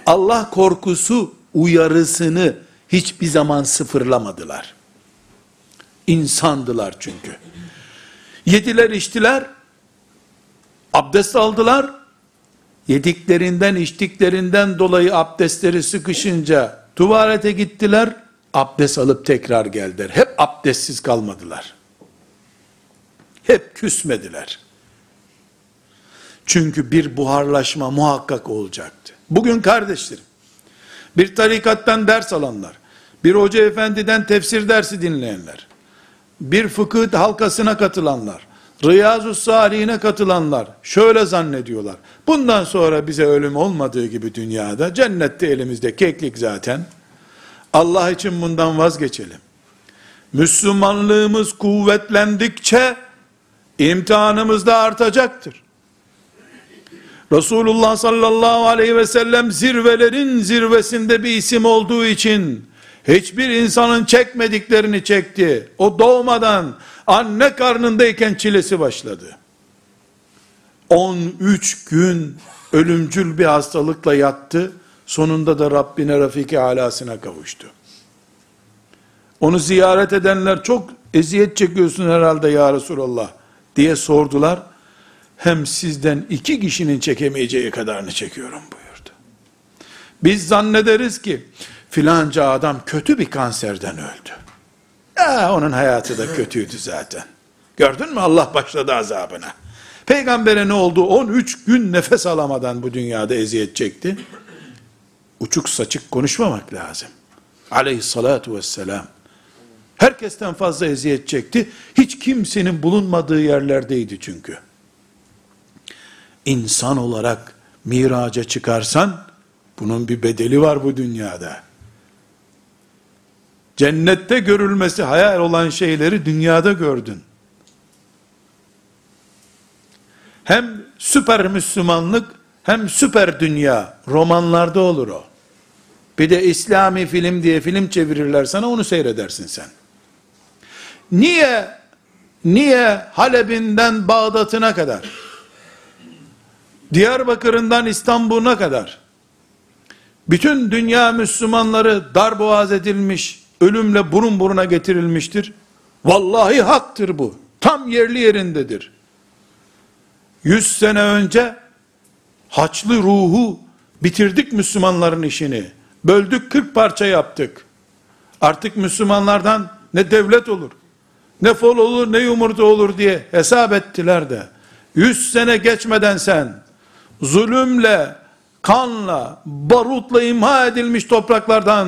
Allah korkusu uyarısını hiçbir zaman sıfırlamadılar. İnsandılar çünkü. Yediler içtiler, abdest aldılar, yediklerinden içtiklerinden dolayı abdestleri sıkışınca tuvalete gittiler, abdest alıp tekrar geldiler. Hep abdestsiz kalmadılar. Hep küsmediler. Çünkü bir buharlaşma muhakkak olacaktı. Bugün kardeşlerim, bir tarikattan ders alanlar, bir hoca efendiden tefsir dersi dinleyenler, bir fıkıh halkasına katılanlar, Riyazu Salihine katılanlar şöyle zannediyorlar. Bundan sonra bize ölüm olmadığı gibi dünyada, cennette elimizde keklik zaten. Allah için bundan vazgeçelim. Müslümanlığımız kuvvetlendikçe imtihanımız da artacaktır. Resulullah sallallahu aleyhi ve sellem zirvelerin zirvesinde bir isim olduğu için hiçbir insanın çekmediklerini çekti. O doğmadan anne karnındayken çilesi başladı. 13 gün ölümcül bir hastalıkla yattı. Sonunda da Rabbine Rafiki alasına kavuştu. Onu ziyaret edenler çok eziyet çekiyorsun herhalde ya Resulallah diye sordular. Hem sizden iki kişinin çekemeyeceği kadarını çekiyorum buyurdu. Biz zannederiz ki filanca adam kötü bir kanserden öldü. Ya onun hayatı da kötüydü zaten. Gördün mü Allah başladı azabına. Peygambere ne oldu? 13 gün nefes alamadan bu dünyada eziyet çekti. Uçuk saçık konuşmamak lazım. Aleyhissalatu vesselam. Herkesten fazla eziyet çekti. Hiç kimsenin bulunmadığı yerlerdeydi çünkü. İnsan olarak miraca çıkarsan, bunun bir bedeli var bu dünyada. Cennette görülmesi hayal olan şeyleri dünyada gördün. Hem süper Müslümanlık hem süper dünya romanlarda olur o. Bir de İslami film diye film çevirirler sana onu seyredersin sen. Niye niye Halep'inden Bağdat'ına kadar Diyarbakır'ından İstanbul'una kadar bütün dünya Müslümanları darboğaz edilmiş, ölümle burun buruna getirilmiştir. Vallahi haktır bu. Tam yerli yerindedir. Yüz sene önce haçlı ruhu bitirdik Müslümanların işini. Böldük kırk parça yaptık. Artık Müslümanlardan ne devlet olur, ne fol olur, ne yumurta olur diye hesap ettiler de. Yüz sene geçmeden sen zulümle, kanla, barutla imha edilmiş topraklardan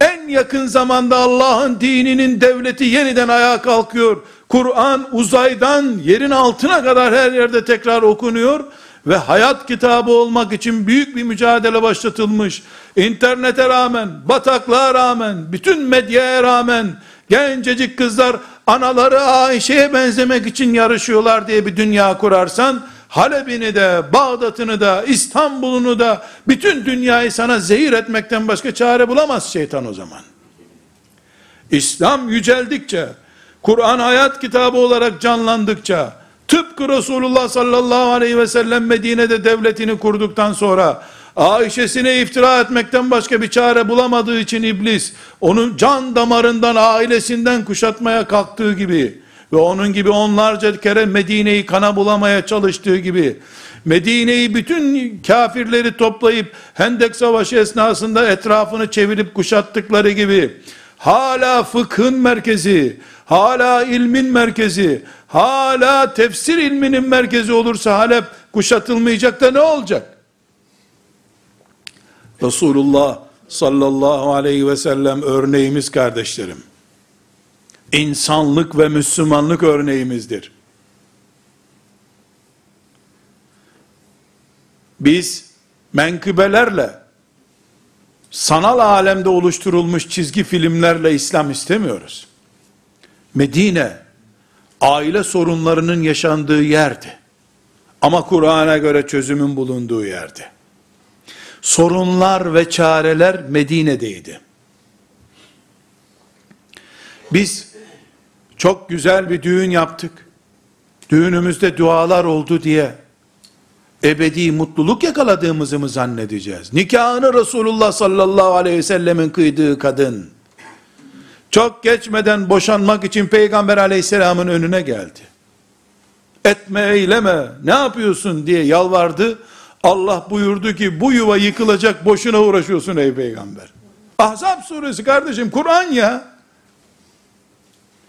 en yakın zamanda Allah'ın dininin devleti yeniden ayağa kalkıyor. Kur'an uzaydan yerin altına kadar her yerde tekrar okunuyor ve hayat kitabı olmak için büyük bir mücadele başlatılmış. İnternete rağmen, bataklığa rağmen, bütün medyaya rağmen gencecik kızlar anaları Ayşe'ye benzemek için yarışıyorlar diye bir dünya kurarsan Halep'ini de, Bağdat'ını da, İstanbul'unu da, bütün dünyayı sana zehir etmekten başka çare bulamaz şeytan o zaman. İslam yüceldikçe, Kur'an hayat kitabı olarak canlandıkça, tıpkı Resulullah sallallahu aleyhi ve sellem Medine'de devletini kurduktan sonra, Ayşe'sine iftira etmekten başka bir çare bulamadığı için iblis, onun can damarından, ailesinden kuşatmaya kalktığı gibi, ve onun gibi onlarca kere Medine'yi kana bulamaya çalıştığı gibi, Medine'yi bütün kafirleri toplayıp Hendek Savaşı esnasında etrafını çevirip kuşattıkları gibi, hala fıkhın merkezi, hala ilmin merkezi, hala tefsir ilminin merkezi olursa Halep kuşatılmayacak da ne olacak? Resulullah sallallahu aleyhi ve sellem örneğimiz kardeşlerim insanlık ve Müslümanlık örneğimizdir. Biz menkıbelerle, sanal alemde oluşturulmuş çizgi filmlerle İslam istemiyoruz. Medine, aile sorunlarının yaşandığı yerdi. Ama Kur'an'a göre çözümün bulunduğu yerdi. Sorunlar ve çareler Medine'deydi. Biz çok güzel bir düğün yaptık. Düğünümüzde dualar oldu diye ebedi mutluluk yakaladığımızı mı zannedeceğiz? Nikahını Resulullah sallallahu aleyhi ve sellemin kıydığı kadın, çok geçmeden boşanmak için Peygamber aleyhisselamın önüne geldi. Etme eyleme, ne yapıyorsun diye yalvardı. Allah buyurdu ki bu yuva yıkılacak boşuna uğraşıyorsun ey peygamber. Ahzab suresi kardeşim Kur'an ya.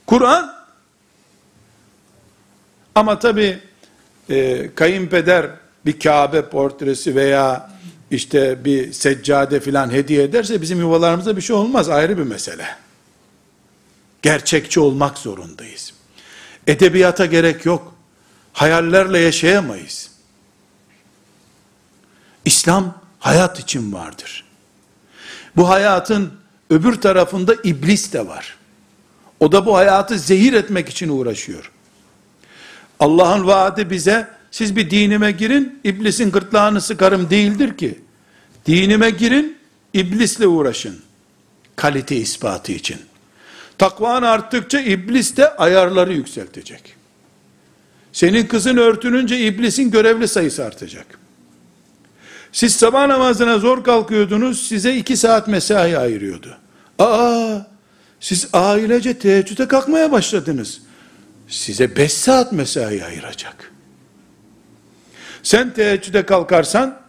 Kur'an Ama tabi e, kayınpeder bir Kabe portresi veya işte bir seccade filan hediye ederse bizim yuvalarımızda bir şey olmaz ayrı bir mesele. Gerçekçi olmak zorundayız. Edebiyata gerek yok. Hayallerle yaşayamayız. İslam hayat için vardır. Bu hayatın öbür tarafında iblis de var. O da bu hayatı zehir etmek için uğraşıyor. Allah'ın vaadi bize siz bir dinime girin, iblisin gırtlağını sıkarım değildir ki. Dinime girin, iblisle uğraşın. Kalite ispatı için. Takvan arttıkça iblis de ayarları yükseltecek. Senin kızın örtününce iblisin görevli sayısı artacak. Siz sabah namazına zor kalkıyordunuz, size iki saat mesai ayırıyordu. Aa, siz ailece teheccüde kalkmaya başladınız. Size beş saat mesai ayıracak. Sen teheccüde kalkarsan,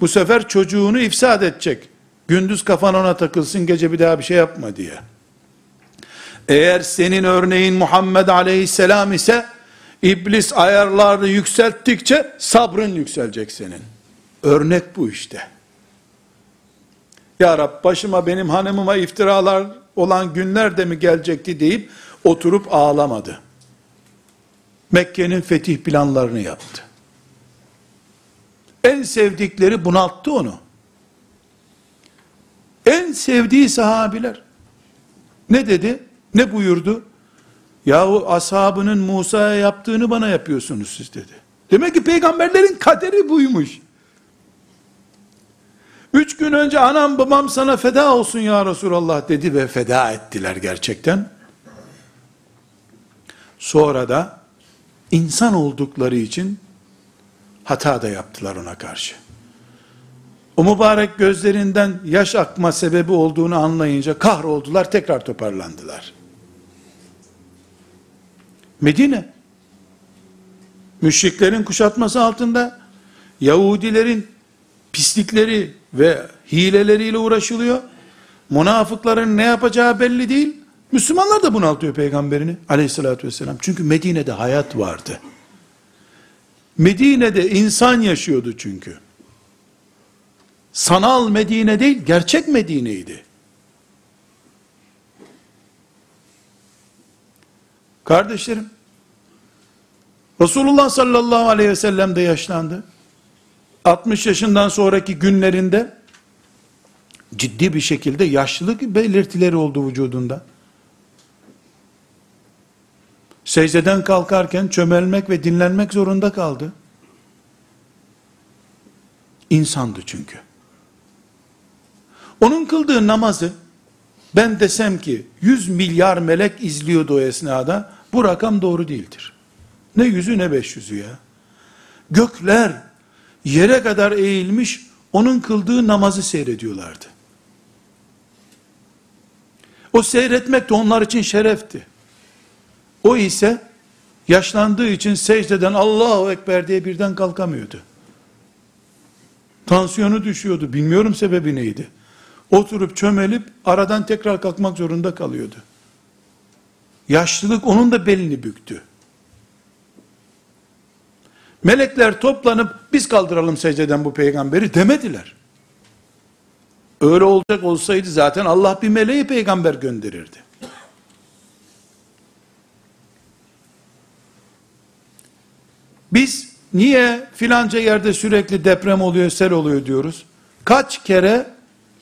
bu sefer çocuğunu ifsad edecek. Gündüz kafan ona takılsın, gece bir daha bir şey yapma diye. Eğer senin örneğin Muhammed aleyhisselam ise, iblis ayarlarını yükselttikçe, sabrın yükselecek senin. Örnek bu işte. Ya Rab başıma benim hanımıma iftiralar olan günler de mi gelecekti deyip oturup ağlamadı. Mekke'nin fetih planlarını yaptı. En sevdikleri bunalttı onu. En sevdiği sahabiler. Ne dedi? Ne buyurdu? Yahu ashabının Musa'ya yaptığını bana yapıyorsunuz siz dedi. Demek ki peygamberlerin kaderi buymuş. Üç gün önce anam babam sana feda olsun ya Resulallah dedi ve feda ettiler gerçekten. Sonra da insan oldukları için hata da yaptılar ona karşı. O mübarek gözlerinden yaş akma sebebi olduğunu anlayınca kahroldular, tekrar toparlandılar. Medine, müşriklerin kuşatması altında, Yahudilerin pislikleri ve hileleriyle uğraşılıyor. Münafıkların ne yapacağı belli değil. Müslümanlar da bunaltıyor peygamberini aleyhissalatü vesselam. Çünkü Medine'de hayat vardı. Medine'de insan yaşıyordu çünkü. Sanal Medine değil, gerçek Medine'ydi. Kardeşlerim, Resulullah sallallahu aleyhi ve sellem de yaşlandı. 60 yaşından sonraki günlerinde ciddi bir şekilde yaşlılık belirtileri oldu vücudunda. Secdeden kalkarken çömelmek ve dinlenmek zorunda kaldı. İnsandı çünkü. Onun kıldığı namazı ben desem ki 100 milyar melek izliyordu o esnada bu rakam doğru değildir. Ne yüzü ne beş yüzü ya. Gökler yere kadar eğilmiş onun kıldığı namazı seyrediyorlardı. O seyretmek de onlar için şerefti. O ise yaşlandığı için secdeden Allahu Ekber diye birden kalkamıyordu. Tansiyonu düşüyordu. Bilmiyorum sebebi neydi. Oturup çömelip aradan tekrar kalkmak zorunda kalıyordu. Yaşlılık onun da belini büktü. Melekler toplanıp biz kaldıralım secdeden bu peygamberi demediler. Öyle olacak olsaydı zaten Allah bir meleği peygamber gönderirdi. Biz niye filanca yerde sürekli deprem oluyor, sel oluyor diyoruz? Kaç kere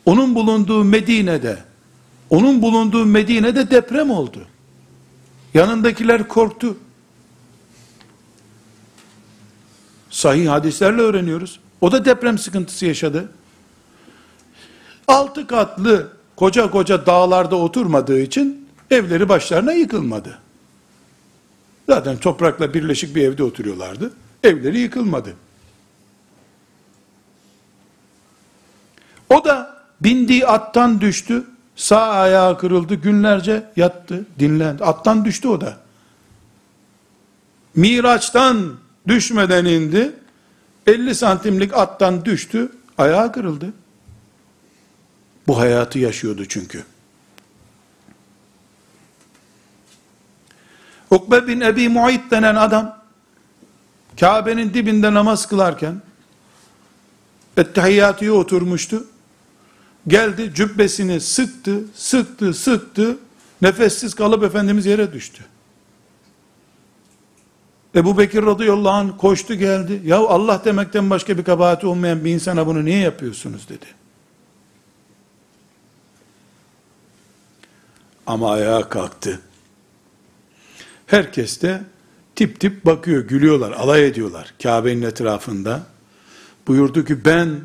onun bulunduğu Medine'de, onun bulunduğu Medine'de deprem oldu. Yanındakiler korktu. Sahih hadislerle öğreniyoruz. O da deprem sıkıntısı yaşadı. Altı katlı koca koca dağlarda oturmadığı için evleri başlarına yıkılmadı. Zaten toprakla birleşik bir evde oturuyorlardı. Evleri yıkılmadı. O da bindiği attan düştü. Sağ ayağı kırıldı. Günlerce yattı, dinlendi. Attan düştü o da. Miraç'tan düşmeden indi. 50 santimlik attan düştü. Ayağı kırıldı. Bu hayatı yaşıyordu çünkü. Ukbe bin Ebi Muayt denen adam Kabe'nin dibinde namaz kılarken Ettehiyyatü'ye oturmuştu. Geldi cübbesini sıktı, sıktı, sıktı. Nefessiz kalıp Efendimiz yere düştü. Ebu Bekir radıyallahu anh koştu geldi. Ya Allah demekten başka bir kabahati olmayan bir insana bunu niye yapıyorsunuz dedi. Ama ayağa kalktı. Herkes de tip tip bakıyor, gülüyorlar, alay ediyorlar Kabe'nin etrafında. Buyurdu ki ben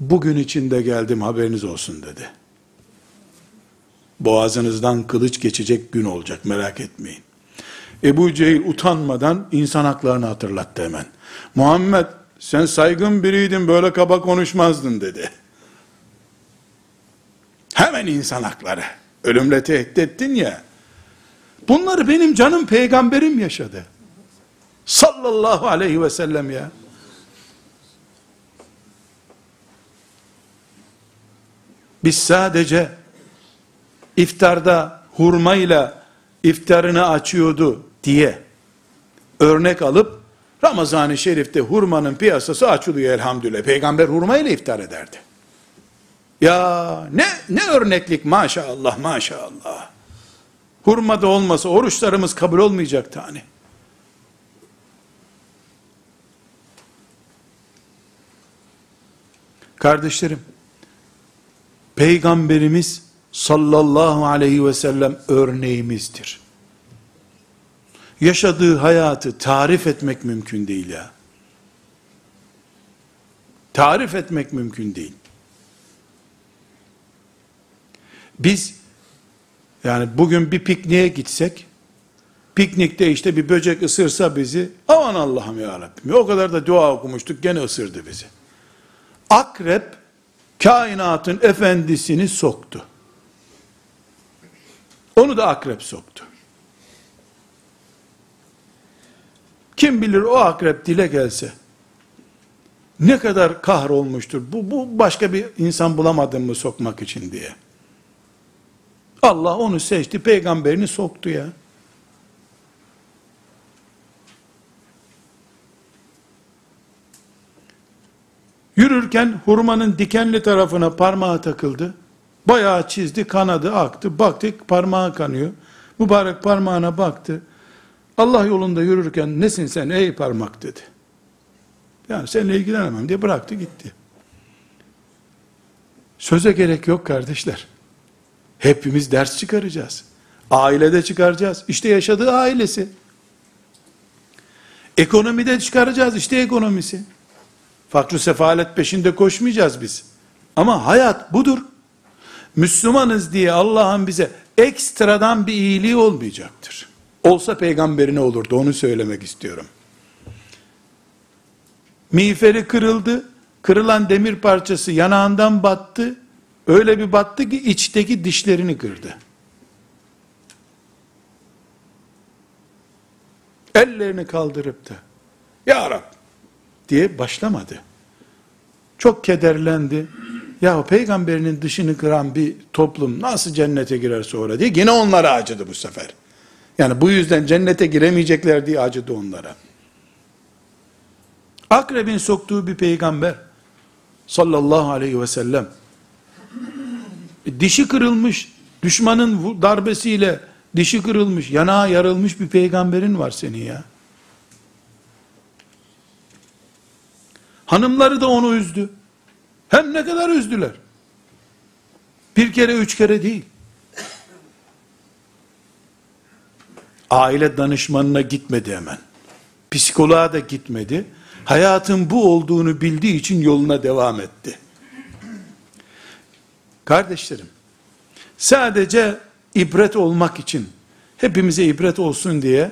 bugün içinde geldim haberiniz olsun dedi. Boğazınızdan kılıç geçecek gün olacak merak etmeyin. Ebu Cehil utanmadan insan haklarını hatırlattı hemen. Muhammed sen saygın biriydin böyle kaba konuşmazdın dedi. Hemen insan hakları. Ölümle tehdit ettin ya. Bunları benim canım peygamberim yaşadı. Sallallahu aleyhi ve sellem ya. Biz sadece iftarda hurmayla iftarını açıyordu diye örnek alıp Ramazan-ı Şerif'te hurmanın piyasası açılıyor elhamdülillah. Peygamber hurma ile iftar ederdi. Ya ne ne örneklik maşallah maşallah. Hurma da olmasa oruçlarımız kabul olmayacaktı hani. Kardeşlerim, Peygamberimiz sallallahu aleyhi ve sellem örneğimizdir. Yaşadığı hayatı tarif etmek mümkün değil ya. Tarif etmek mümkün değil. Biz yani bugün bir pikniğe gitsek piknikte işte bir böcek ısırsa bizi aman Allah'ım ya Rabbim o kadar da dua okumuştuk gene ısırdı bizi. Akrep kainatın efendisini soktu. Onu da akrep soktu. Kim bilir o akrep dile gelse ne kadar kahrolmuştur. Bu, bu başka bir insan bulamadın mı sokmak için diye. Allah onu seçti, peygamberini soktu ya. Yürürken hurmanın dikenli tarafına parmağı takıldı. Bayağı çizdi, kanadı, aktı. Baktık parmağı kanıyor. Mübarek parmağına baktı. Allah yolunda yürürken nesin sen ey parmak dedi. Yani seninle ilgilenemem diye bıraktı gitti. Söze gerek yok kardeşler. Hepimiz ders çıkaracağız. Ailede çıkaracağız. İşte yaşadığı ailesi. Ekonomide çıkaracağız. İşte ekonomisi. Fakr sefalet peşinde koşmayacağız biz. Ama hayat budur. Müslümanız diye Allah'ın bize ekstradan bir iyiliği olmayacaktır. Olsa peygamberine olurdu onu söylemek istiyorum. Miğferi kırıldı. Kırılan demir parçası yanağından battı. Öyle bir battı ki içteki dişlerini kırdı. Ellerini kaldırıp da Ya Rab diye başlamadı. Çok kederlendi. Ya peygamberinin dışını kıran bir toplum nasıl cennete girer sonra diye yine onlara acıdı bu sefer. Yani bu yüzden cennete giremeyecekler diye acıdı onlara. Akrebin soktuğu bir peygamber sallallahu aleyhi ve sellem dişi kırılmış düşmanın darbesiyle dişi kırılmış yanağı yarılmış bir peygamberin var senin ya. Hanımları da onu üzdü. Hem ne kadar üzdüler. Bir kere üç kere değil. Aile danışmanına gitmedi hemen. Psikoloğa da gitmedi. Hayatın bu olduğunu bildiği için yoluna devam etti. Kardeşlerim, sadece ibret olmak için, hepimize ibret olsun diye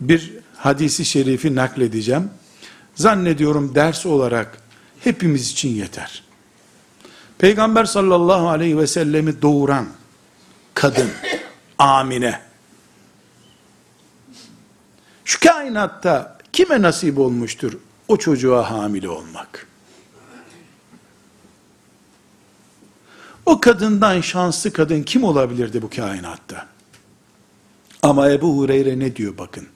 bir hadisi şerifi nakledeceğim. Zannediyorum ders olarak hepimiz için yeter. Peygamber sallallahu aleyhi ve sellemi doğuran kadın, Amine, şu kainatta kime nasip olmuştur o çocuğa hamile olmak? O kadından şanslı kadın kim olabilirdi bu kainatta? Ama Ebu Hureyre ne diyor bakın.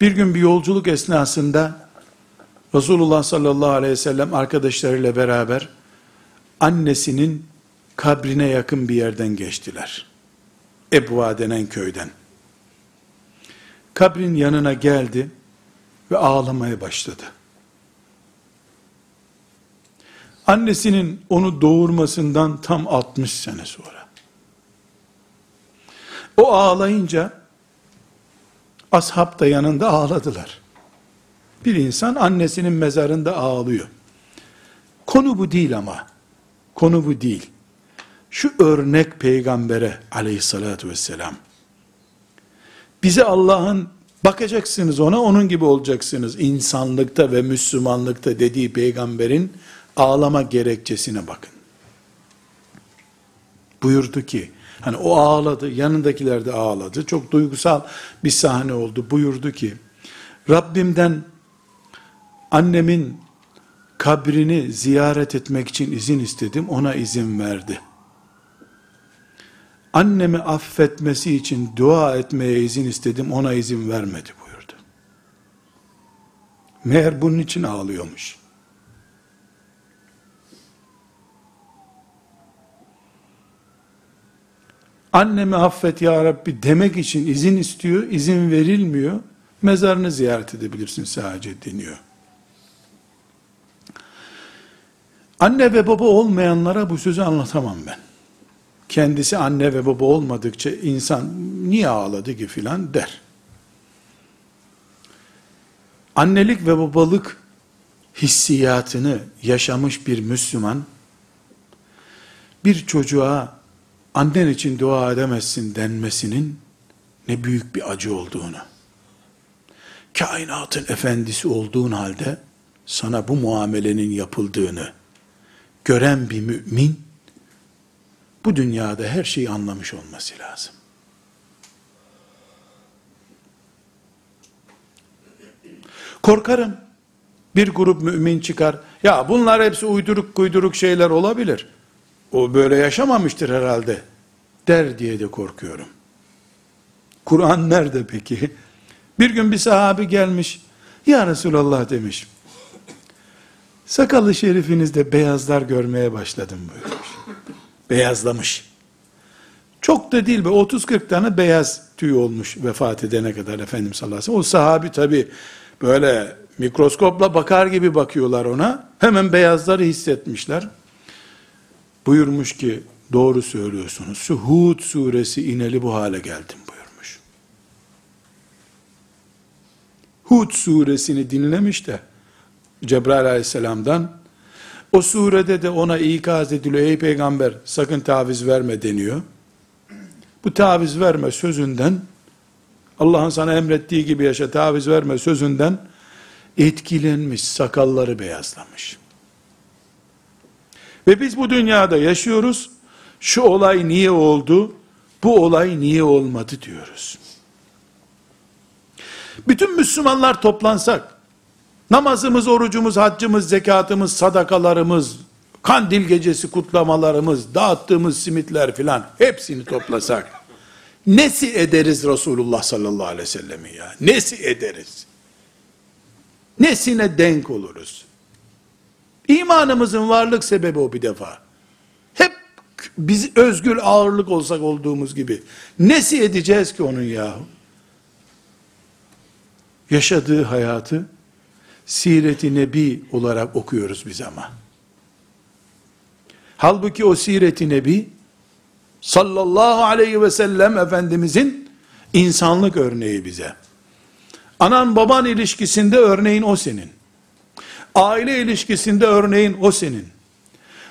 Bir gün bir yolculuk esnasında Resulullah sallallahu aleyhi ve sellem arkadaşlarıyla beraber annesinin kabrine yakın bir yerden geçtiler. Ebva denen köyden. Kabrin yanına geldi ve ağlamaya başladı. Annesinin onu doğurmasından tam 60 sene sonra. O ağlayınca ashab da yanında ağladılar. Bir insan annesinin mezarında ağlıyor. Konu bu değil ama. Konu bu değil. Şu örnek peygambere aleyhissalatü vesselam. Bize Allah'ın bakacaksınız ona onun gibi olacaksınız. insanlıkta ve Müslümanlıkta dediği peygamberin ağlama gerekçesine bakın. Buyurdu ki, hani o ağladı, yanındakiler de ağladı. Çok duygusal bir sahne oldu. Buyurdu ki, Rabbimden annemin kabrini ziyaret etmek için izin istedim, ona izin verdi. Annemi affetmesi için dua etmeye izin istedim, ona izin vermedi buyurdu. Meğer bunun için ağlıyormuş. annemi affet ya Rabbi demek için izin istiyor, izin verilmiyor. Mezarını ziyaret edebilirsin sadece deniyor. Anne ve baba olmayanlara bu sözü anlatamam ben. Kendisi anne ve baba olmadıkça insan niye ağladı ki filan der. Annelik ve babalık hissiyatını yaşamış bir Müslüman, bir çocuğa annen için dua edemezsin denmesinin ne büyük bir acı olduğunu, kainatın efendisi olduğun halde sana bu muamelenin yapıldığını gören bir mümin, bu dünyada her şeyi anlamış olması lazım. Korkarım bir grup mümin çıkar. Ya bunlar hepsi uyduruk uyduruk şeyler olabilir. O böyle yaşamamıştır herhalde der diye de korkuyorum. Kur'an nerede peki? Bir gün bir sahabi gelmiş. Ya Resulallah demiş. Sakalı şerifinizde beyazlar görmeye başladım buyurmuş. Beyazlamış. Çok da değil be 30-40 tane beyaz tüy olmuş vefat edene kadar Efendimiz sallallahu aleyhi ve sellem. O sahabi tabi böyle mikroskopla bakar gibi bakıyorlar ona. Hemen beyazları hissetmişler. Buyurmuş ki doğru söylüyorsunuz. Hud suresi ineli bu hale geldim buyurmuş. Hud suresini dinlemiş de Cebrail aleyhisselamdan o surede de ona ikaz ediliyor. Ey peygamber sakın taviz verme deniyor. Bu taviz verme sözünden Allah'ın sana emrettiği gibi yaşa taviz verme sözünden etkilenmiş, sakalları beyazlamış. Ve biz bu dünyada yaşıyoruz. Şu olay niye oldu? Bu olay niye olmadı diyoruz. Bütün Müslümanlar toplansak, namazımız, orucumuz, haccımız, zekatımız, sadakalarımız, kandil gecesi kutlamalarımız, dağıttığımız simitler filan hepsini toplasak, nesi ederiz Resulullah sallallahu aleyhi ve sellem'i ya? Nesi ederiz? Nesine denk oluruz? İmanımızın varlık sebebi o bir defa. Hep biz özgür ağırlık olsak olduğumuz gibi. Nesi edeceğiz ki onun yahu? Yaşadığı hayatı Siret-i Nebi olarak okuyoruz biz ama. Halbuki o Siret-i Nebi sallallahu aleyhi ve sellem Efendimizin insanlık örneği bize. Anan baban ilişkisinde örneğin o senin. Aile ilişkisinde örneğin o senin.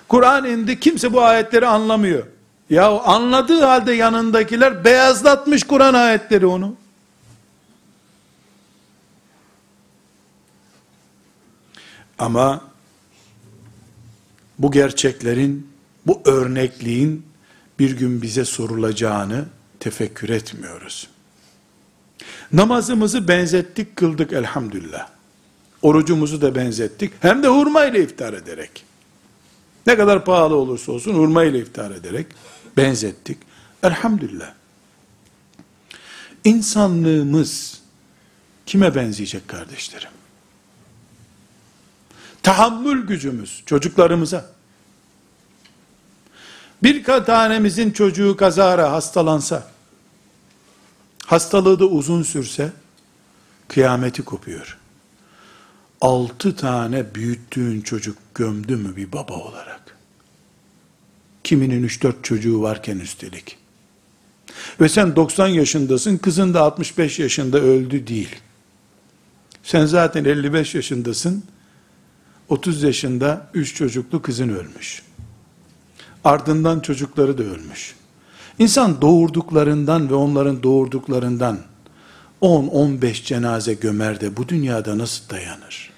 Kur'an indi kimse bu ayetleri anlamıyor. Ya anladığı halde yanındakiler beyazlatmış Kur'an ayetleri onu. Ama bu gerçeklerin, bu örnekliğin bir gün bize sorulacağını tefekkür etmiyoruz. Namazımızı benzettik, kıldık elhamdülillah. Orucumuzu da benzettik. Hem de hurma ile iftar ederek. Ne kadar pahalı olursa olsun hurma ile iftar ederek benzettik. Elhamdülillah. İnsanlığımız kime benzeyecek kardeşlerim? Tahammül gücümüz çocuklarımıza. Bir tanemizin çocuğu kazara hastalansa, hastalığı da uzun sürse, kıyameti kopuyor. Altı tane büyüttüğün çocuk gömdü mü bir baba olarak? Kiminin üç dört çocuğu varken üstelik. Ve sen 90 yaşındasın, kızın da 65 yaşında öldü değil. Sen zaten 55 yaşındasın, 30 yaşında 3 çocuklu kızın ölmüş. Ardından çocukları da ölmüş. İnsan doğurduklarından ve onların doğurduklarından 10-15 cenaze gömer de bu dünyada nasıl dayanır?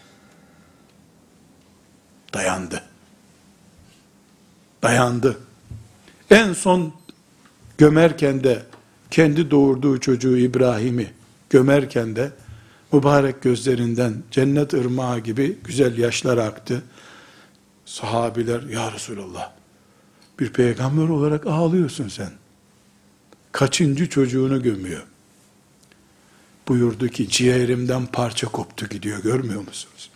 Dayandı. Dayandı. En son gömerken de kendi doğurduğu çocuğu İbrahim'i gömerken de mübarek gözlerinden cennet ırmağı gibi güzel yaşlar aktı. Sahabiler ya Resulallah bir peygamber olarak ağlıyorsun sen. Kaçıncı çocuğunu gömüyor. Buyurdu ki ciğerimden parça koptu gidiyor görmüyor musunuz?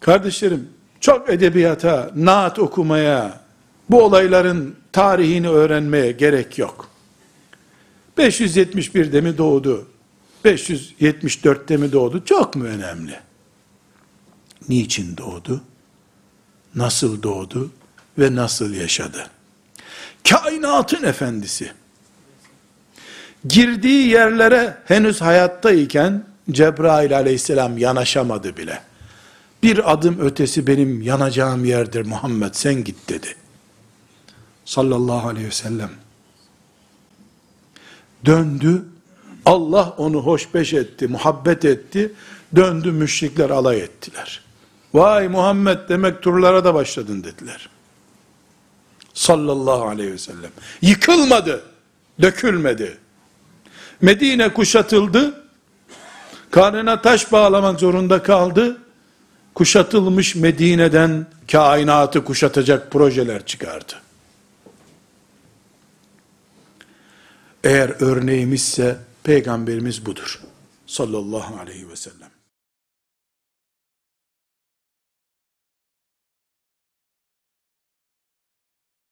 Kardeşlerim çok edebiyata, naat okumaya, bu olayların tarihini öğrenmeye gerek yok. 571'de mi doğdu? 574'te mi doğdu? Çok mu önemli? Niçin doğdu? Nasıl doğdu? Ve nasıl yaşadı? Kainatın efendisi. Girdiği yerlere henüz hayattayken Cebrail aleyhisselam yanaşamadı bile. Bir adım ötesi benim yanacağım yerdir Muhammed sen git dedi. Sallallahu aleyhi ve sellem. Döndü, Allah onu hoşbeş etti, muhabbet etti, döndü müşrikler alay ettiler. Vay Muhammed demek turlara da başladın dediler. Sallallahu aleyhi ve sellem. Yıkılmadı, dökülmedi. Medine kuşatıldı, karnına taş bağlamak zorunda kaldı, kuşatılmış Medine'den kainatı kuşatacak projeler çıkardı. Eğer örneğimizse peygamberimiz budur. Sallallahu aleyhi ve sellem.